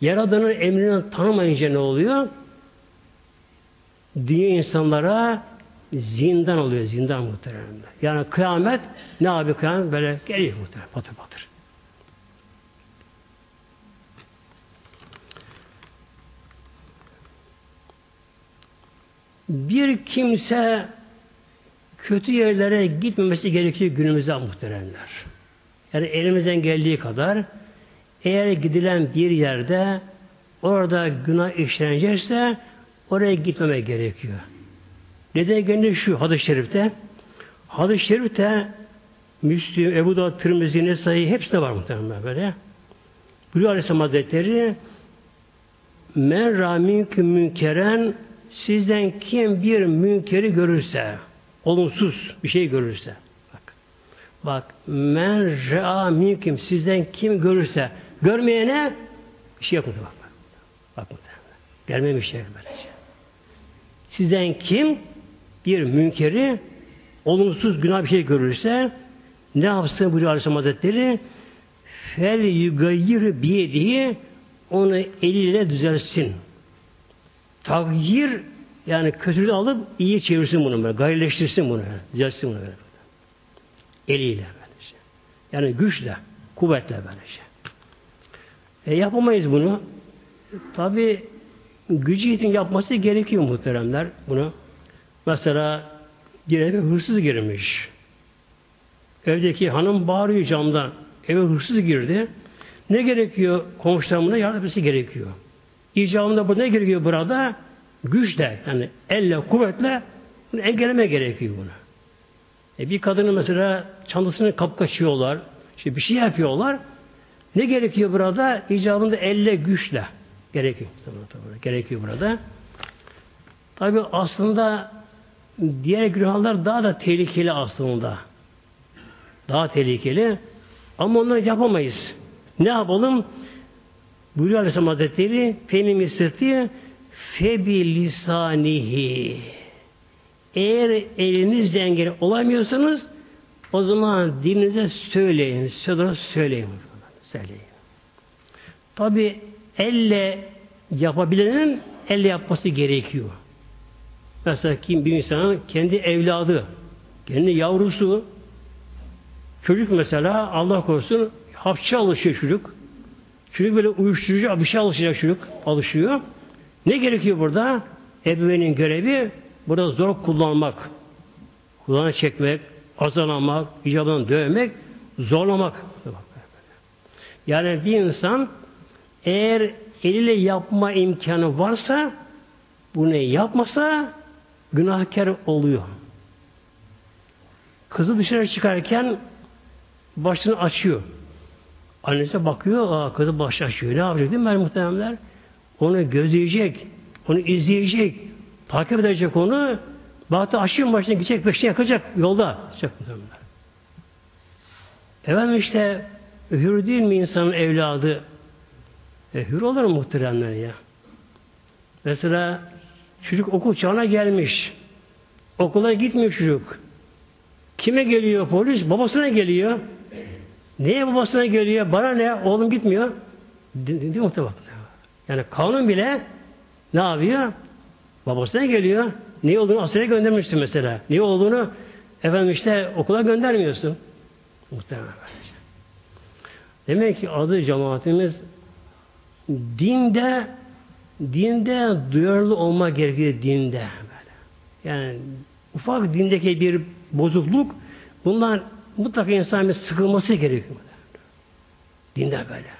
Yaradanın emrini tanımayınca ne oluyor? Dünya insanlara zindan oluyor, zindan muhteremler. Yani kıyamet, ne abi kıyamet böyle geliyor muhterem, patır patır. Bir kimse kötü yerlere gitmemesi gerekiyor günümüzde muhteremler. Yani elimizden geldiği kadar eğer gidilen bir yerde orada günah işlenecekse oraya gitmemek gerekiyor. Neden gene şu hadis-i şerifte? Hadis-i şerifte Müslüm, Ebu Dağ, Tirmizi, Nesai hepsinde var muhtemelen böyle. Buyuruyor Aleyhisselam Hazretleri Men râminkü münkeren sizden kim bir münkeri görürse olumsuz bir şey görürse bak bak men ra'a minkim sizden kim görürse görmeyene bir şey yapmadı bak bak. Bak Gelmemiş şey böylece. Sizden kim bir münkeri olumsuz günah bir şey görürse ne yapsın buyuruyor Aleyhisselam Hazretleri fel yugayyir biyediği onu eliyle düzelsin. Tagyir yani kötülüğü alıp iyi çevirsin bunu böyle. Gayrileştirsin bunu. Düzelsin bunu böyle. Eliyle böylece. Yani güçle, kuvvetle böylece. E yapamayız bunu. Tabi gücü için yapması gerekiyor muhteremler bunu. Mesela bir hırsız girmiş. Evdeki hanım bağırıyor camdan. Eve hırsız girdi. Ne gerekiyor? Komşularımına yardım etmesi gerekiyor. İcabında bu ne gerekiyor burada? Güçle, yani elle, kuvvetle bunu engelleme gerekiyor bunu. E bir kadının mesela çantasını kapkaçıyorlar, işte bir şey yapıyorlar. Ne gerekiyor burada? İcabında elle, güçle gerekiyor. Gerekiyor burada. Tabi aslında diğer günahlar daha da tehlikeli aslında. Daha tehlikeli. Ama onları yapamayız. Ne yapalım? Buyuruyor Aleyhisselam Hazretleri Fenim isteti febi lisanihi eğer elinizle engel olamıyorsanız o zaman dilinize söyleyin. Söyle söyleyin. Söyleyin. Tabi elle yapabilenin elle yapması gerekiyor. Mesela kim bir insanın kendi evladı, kendi yavrusu, çocuk mesela Allah korusun hapçı alışıyor çocuk. Çocuk böyle uyuşturucu bir şey alışacak çocuk. Alışıyor. Ne gerekiyor burada? Ebeveynin görevi burada zor kullanmak. Kulağına çekmek, azalamak, icabından dövmek, zorlamak. Yani bir insan eğer eliyle yapma imkanı varsa bunu yapmasa günahkar oluyor. Kızı dışarı çıkarken başını açıyor. Annesi bakıyor, aa, kızı baş açıyor. Ne yapacak değil mi muhteremler? Onu gözleyecek, onu izleyecek, takip edecek onu. Bahtı aşığın başına gidecek, peşine yakacak yolda. Efendim işte hür değil mi insanın evladı? E, hür olur mu muhteremler ya? Mesela çocuk okul çağına gelmiş. Okula gitmiyor çocuk. Kime geliyor polis? Babasına geliyor. Niye babasına geliyor? Bana ne? Oğlum gitmiyor. Değil mi? Yani kanun bile ne yapıyor? Babasına geliyor. Niye olduğunu askere göndermişsin mesela. Niye olduğunu efendim işte okula göndermiyorsun. Muhtemelen. Demek ki adı cemaatimiz dinde dinde duyarlı olma gerekiyor dinde. Yani ufak dindeki bir bozukluk bunlar mutlaka insan bir sıkılması gerekiyor. Dinde böyle.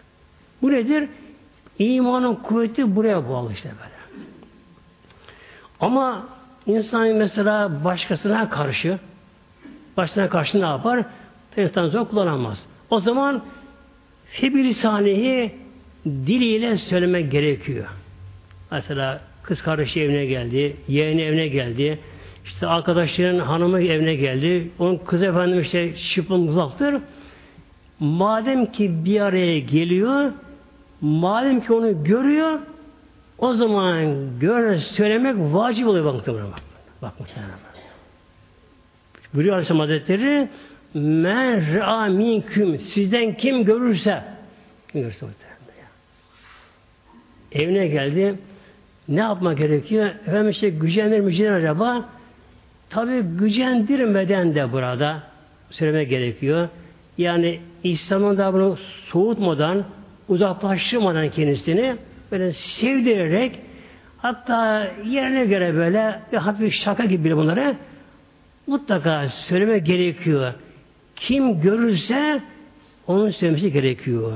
Bu nedir? İmanın kuvveti buraya bağlı işte böyle. Ama insan mesela başkasına karşı başkasına karşı ne yapar? İnsan zor kullanamaz. O zaman fibilisanihi diliyle söylemek gerekiyor. Mesela kız kardeşi evine geldi, yeğeni evine geldi, işte arkadaşların hanımı evine geldi. Onun kız efendim işte şıpın uzaktır. Madem ki bir araya geliyor, madem ki onu görüyor, o zaman göre söylemek vacip oluyor bak muhtemelen. Bak, bak muhtemelen. Buyuruyor Aleyhisselam Hazretleri Men ra'a minküm sizden kim görürse kim görürse Evine geldi. Ne yapmak gerekiyor? Efendim işte gücenir mücenir acaba Tabi gücendirmeden de burada söylemek gerekiyor. Yani İslam'ın da bunu soğutmadan, uzaklaştırmadan kendisini böyle sevdirerek hatta yerine göre böyle bir hafif şaka gibi bunları mutlaka söyleme gerekiyor. Kim görürse onun söylemesi gerekiyor.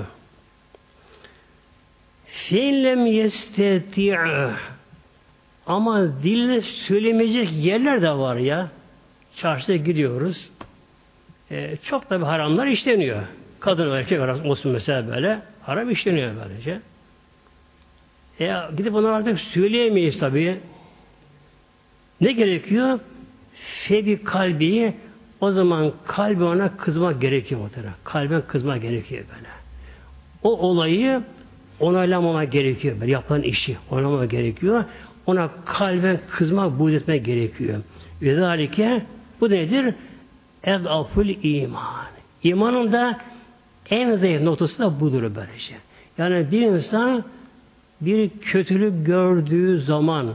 Fi'lem yesteti'u ama dille söylemeyecek yerler de var ya. Çarşıda gidiyoruz. Ee, çok da bir haramlar işleniyor. Kadın ve erkek arasında olsun mesela böyle. Haram işleniyor böylece. E, gidip onu artık söyleyemeyiz tabii. Ne gerekiyor? Febi kalbi o zaman kalbi ona kızmak gerekiyor muhtemelen. Kalben kızmak gerekiyor böyle. O olayı onaylamama gerekiyor. Böyle yapılan işi onaylamama gerekiyor. Ona kalben kızmak, buğz etmek gerekiyor. Ve zalike bu nedir? Edaful iman. İmanın da en zayıf noktası da budur böylece. Yani bir insan bir kötülük gördüğü zaman,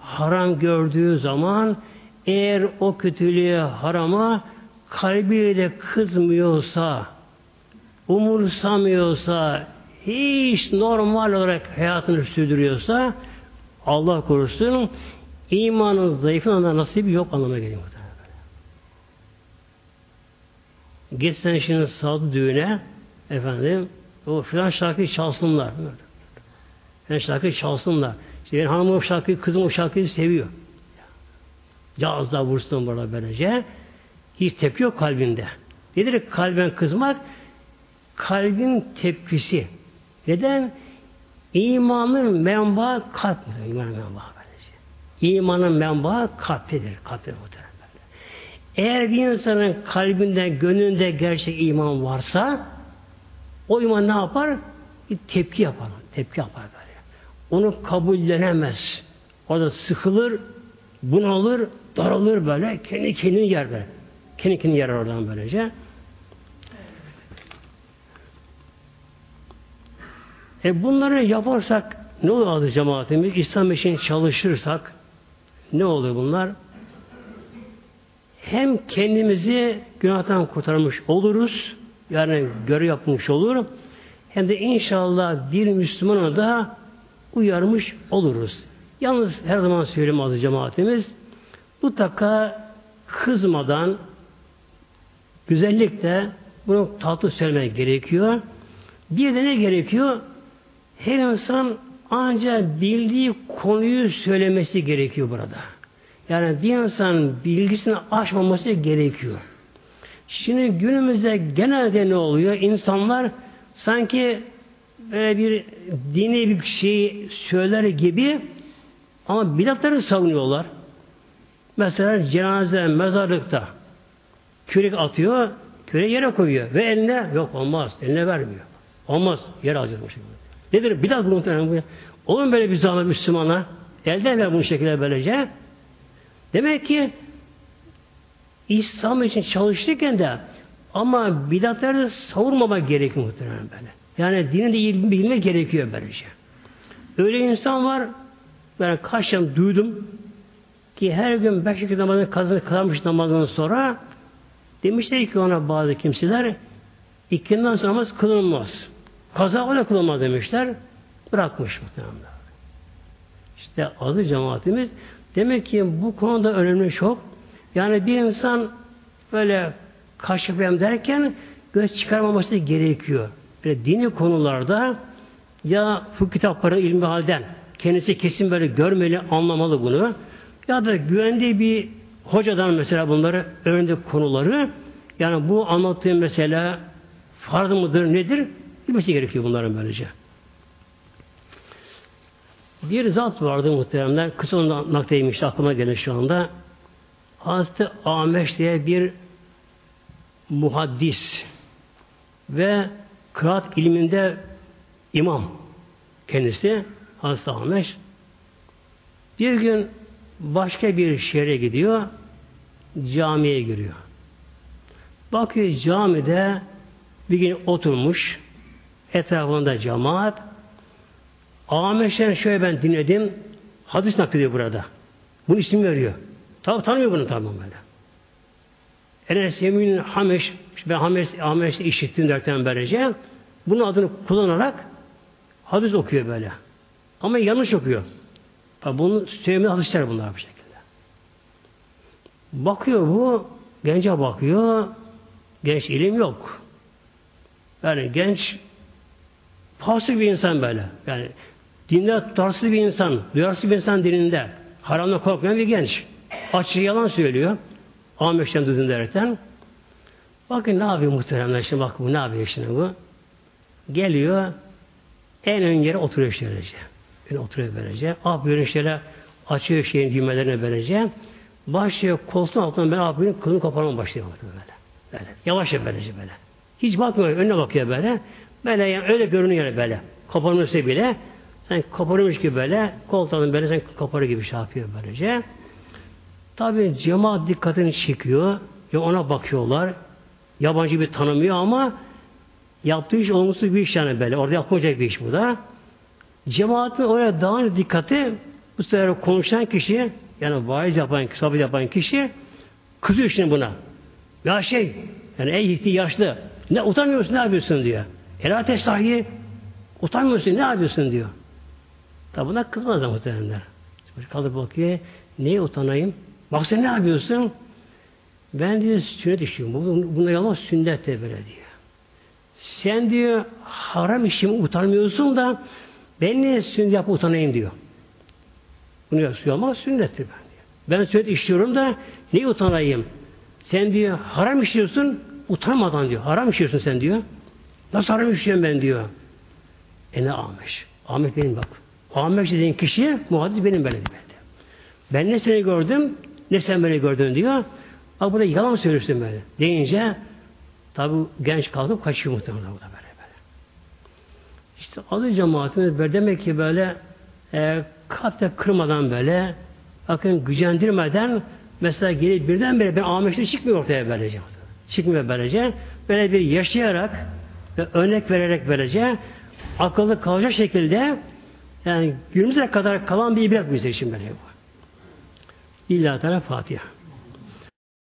haram gördüğü zaman eğer o kötülüğe, harama kalbiyle kızmıyorsa, umursamıyorsa, hiç normal olarak hayatını sürdürüyorsa Allah korusun imanın zayıfına nasibi yok anlamına geliyor. Geçsen şimdi sağdı düğüne efendim o filan şarkıyı çalsınlar. Filan şarkıyı çalsınlar. İşte benim hanımım o şarkıyı, kızım o şarkıyı seviyor. Caz da vursun burada böylece. Hiç tepki yok kalbinde. Nedir kalben kızmak? Kalbin tepkisi. Neden? İmanın menbaı kalp. İmanın menbaı böylece. İmanın menbaı kalptedir. Kalptedir muhtemelen. Eğer bir insanın kalbinde, gönlünde gerçek iman varsa o iman ne yapar? Bir tepki yapar. Tepki yapar böyle. Onu kabullenemez. Orada sıkılır, bunalır, daralır böyle. Kendi kendini yer böyle. Kendi kendini yer oradan böylece. E bunları yaparsak ne olur cemaatimiz? İslam için çalışırsak ne oluyor bunlar? Hem kendimizi günahtan kurtarmış oluruz, yani görev yapmış olur, hem de inşallah bir Müslümana da uyarmış oluruz. Yalnız her zaman söyleyeyim adı cemaatimiz, mutlaka kızmadan, güzellikle bunu tatlı söylemek gerekiyor. Bir de ne gerekiyor? Her insan ancak bildiği konuyu söylemesi gerekiyor burada. Yani bir insan bilgisini aşmaması gerekiyor. Şimdi günümüzde genelde ne oluyor? İnsanlar sanki böyle bir dini bir şey söyler gibi ama bidatları savunuyorlar. Mesela cenaze, mezarlıkta kürek atıyor, küreği yere koyuyor ve eline yok olmaz, eline vermiyor. Olmaz, yer alacak bu şekilde. Nedir? Bidat muhtemelen bu. Olur böyle bir zahmet Müslümana? Elden ver bu şekilde böylece. Demek ki İslam için çalışırken de ama bidatları savurmamak gerekiyor muhtemelen böyle. Yani dini de bilmek gerekiyor böylece. Öyle insan var ben kaç yıl duydum ki her gün beş vakit namazını kazanıp kılarmış namazından sonra demişler ki ona bazı kimseler ikinden sonra namaz kılınmaz. Kaza da kılınmaz demişler. Bırakmış muhtemelen. İşte adı cemaatimiz Demek ki bu konuda önemli çok. Yani bir insan böyle kaşık derken göz çıkarmaması gerekiyor. Böyle dini konularda ya bu kitapları ilmi halden kendisi kesin böyle görmeli, anlamalı bunu. Ya da güvendiği bir hocadan mesela bunları öğrendiği konuları yani bu anlattığım mesela farz mıdır, nedir? Bilmesi gerekiyor bunların böylece. Bir zat vardı muhteremler. Kısa onu nakleymiş aklıma gelir şu anda. Hazreti Ameş diye bir muhaddis ve kıraat ilminde imam kendisi Hazreti Ameş. Bir gün başka bir şehre gidiyor, camiye giriyor. Bakıyor camide bir gün oturmuş, etrafında cemaat, Ahmet'ten şöyle ben dinledim. Hadis naklediyor burada. Bu isim veriyor. Tabi tanımıyor bunu tabi böyle. Enes Yemin Hameş, ben Hameş, Hameş'i işittim derken böylece bunun adını kullanarak hadis okuyor böyle. Ama yanlış okuyor. Tabi bunu söylemeye hadisler bunlar bu şekilde. Bakıyor bu, gence bakıyor, genç ilim yok. Yani genç fasık bir insan böyle. Yani dinde tutarsız bir insan, duyarsız bir insan dininde. Haramdan korkmayan bir genç. Açık yalan söylüyor. Ahmet'ten duydum derekten. Bakın ne yapıyor muhteremler şimdi bak bu ne yapıyor şimdi bu. Geliyor en ön yere oturuyor şöylece. Yani oturuyor böylece. Ah böyle şöyle açıyor şeyin düğmelerine böylece. Başlıyor koltuğun altından ben abinin kılını koparmaya başlıyor böyle. böyle. Yavaş böylece böyle. Hiç bakmıyor. Önüne bakıyor böyle. Böyle yani öyle görünüyor böyle. Koparmışsa bile sen koparmış gibi böyle koltuğunu böyle sen koparır gibi şey yapıyor böylece. Tabi cemaat dikkatini çekiyor. Ya ona bakıyorlar. Yabancı bir tanımıyor ama yaptığı iş olumsuz bir iş yani böyle. Orada yapmayacak bir iş bu da. Cemaatin oraya daha dikkati bu sefer konuşan kişi yani vaiz yapan, sohbet yapan kişi kızıyor şimdi buna. Ya şey yani ey yaşlı ne utanmıyorsun ne yapıyorsun diyor. Helate sahi utanmıyorsun ne yapıyorsun diyor. Tabi buna kızmaz da muhtemelenler. Kalır bakıyor. Neye utanayım? Bak sen ne yapıyorsun? Ben diyor sünnet işiyorum. Bu, bunda yalan sünnet de böyle diyor. Sen diyor haram işimi utanmıyorsun da ben niye sünnet yapıp utanayım diyor. Bunu yapıyor ama sünnettir ben diyor. Ben sünnet işliyorum da niye utanayım? Sen diyor haram işliyorsun utanmadan diyor. Haram işliyorsun sen diyor. Nasıl haram işliyorum ben diyor. E ne Ahmet? Ahmet benim bak. Ahmet dediğin kişi muhaddis benim böyle diyor. Ben ne seni gördüm ne sen beni gördün diyor. Ama burada yalan söylüyorsun böyle. Deyince tabi genç kalkıp kaçıyor muhtemelen burada böyle böyle. İşte adı cemaatimiz böyle demek ki böyle e, kalpte kırmadan böyle bakın gücendirmeden mesela gelip birdenbire ben Ahmet'te çıkmıyor ortaya böylece. Çıkmıyor böylece. Böyle bir yaşayarak ve örnek vererek böylece akıllı kalacak şekilde yani günümüze kadar kalan bir ibret bu için böyle bu. İlla Teala Fatiha.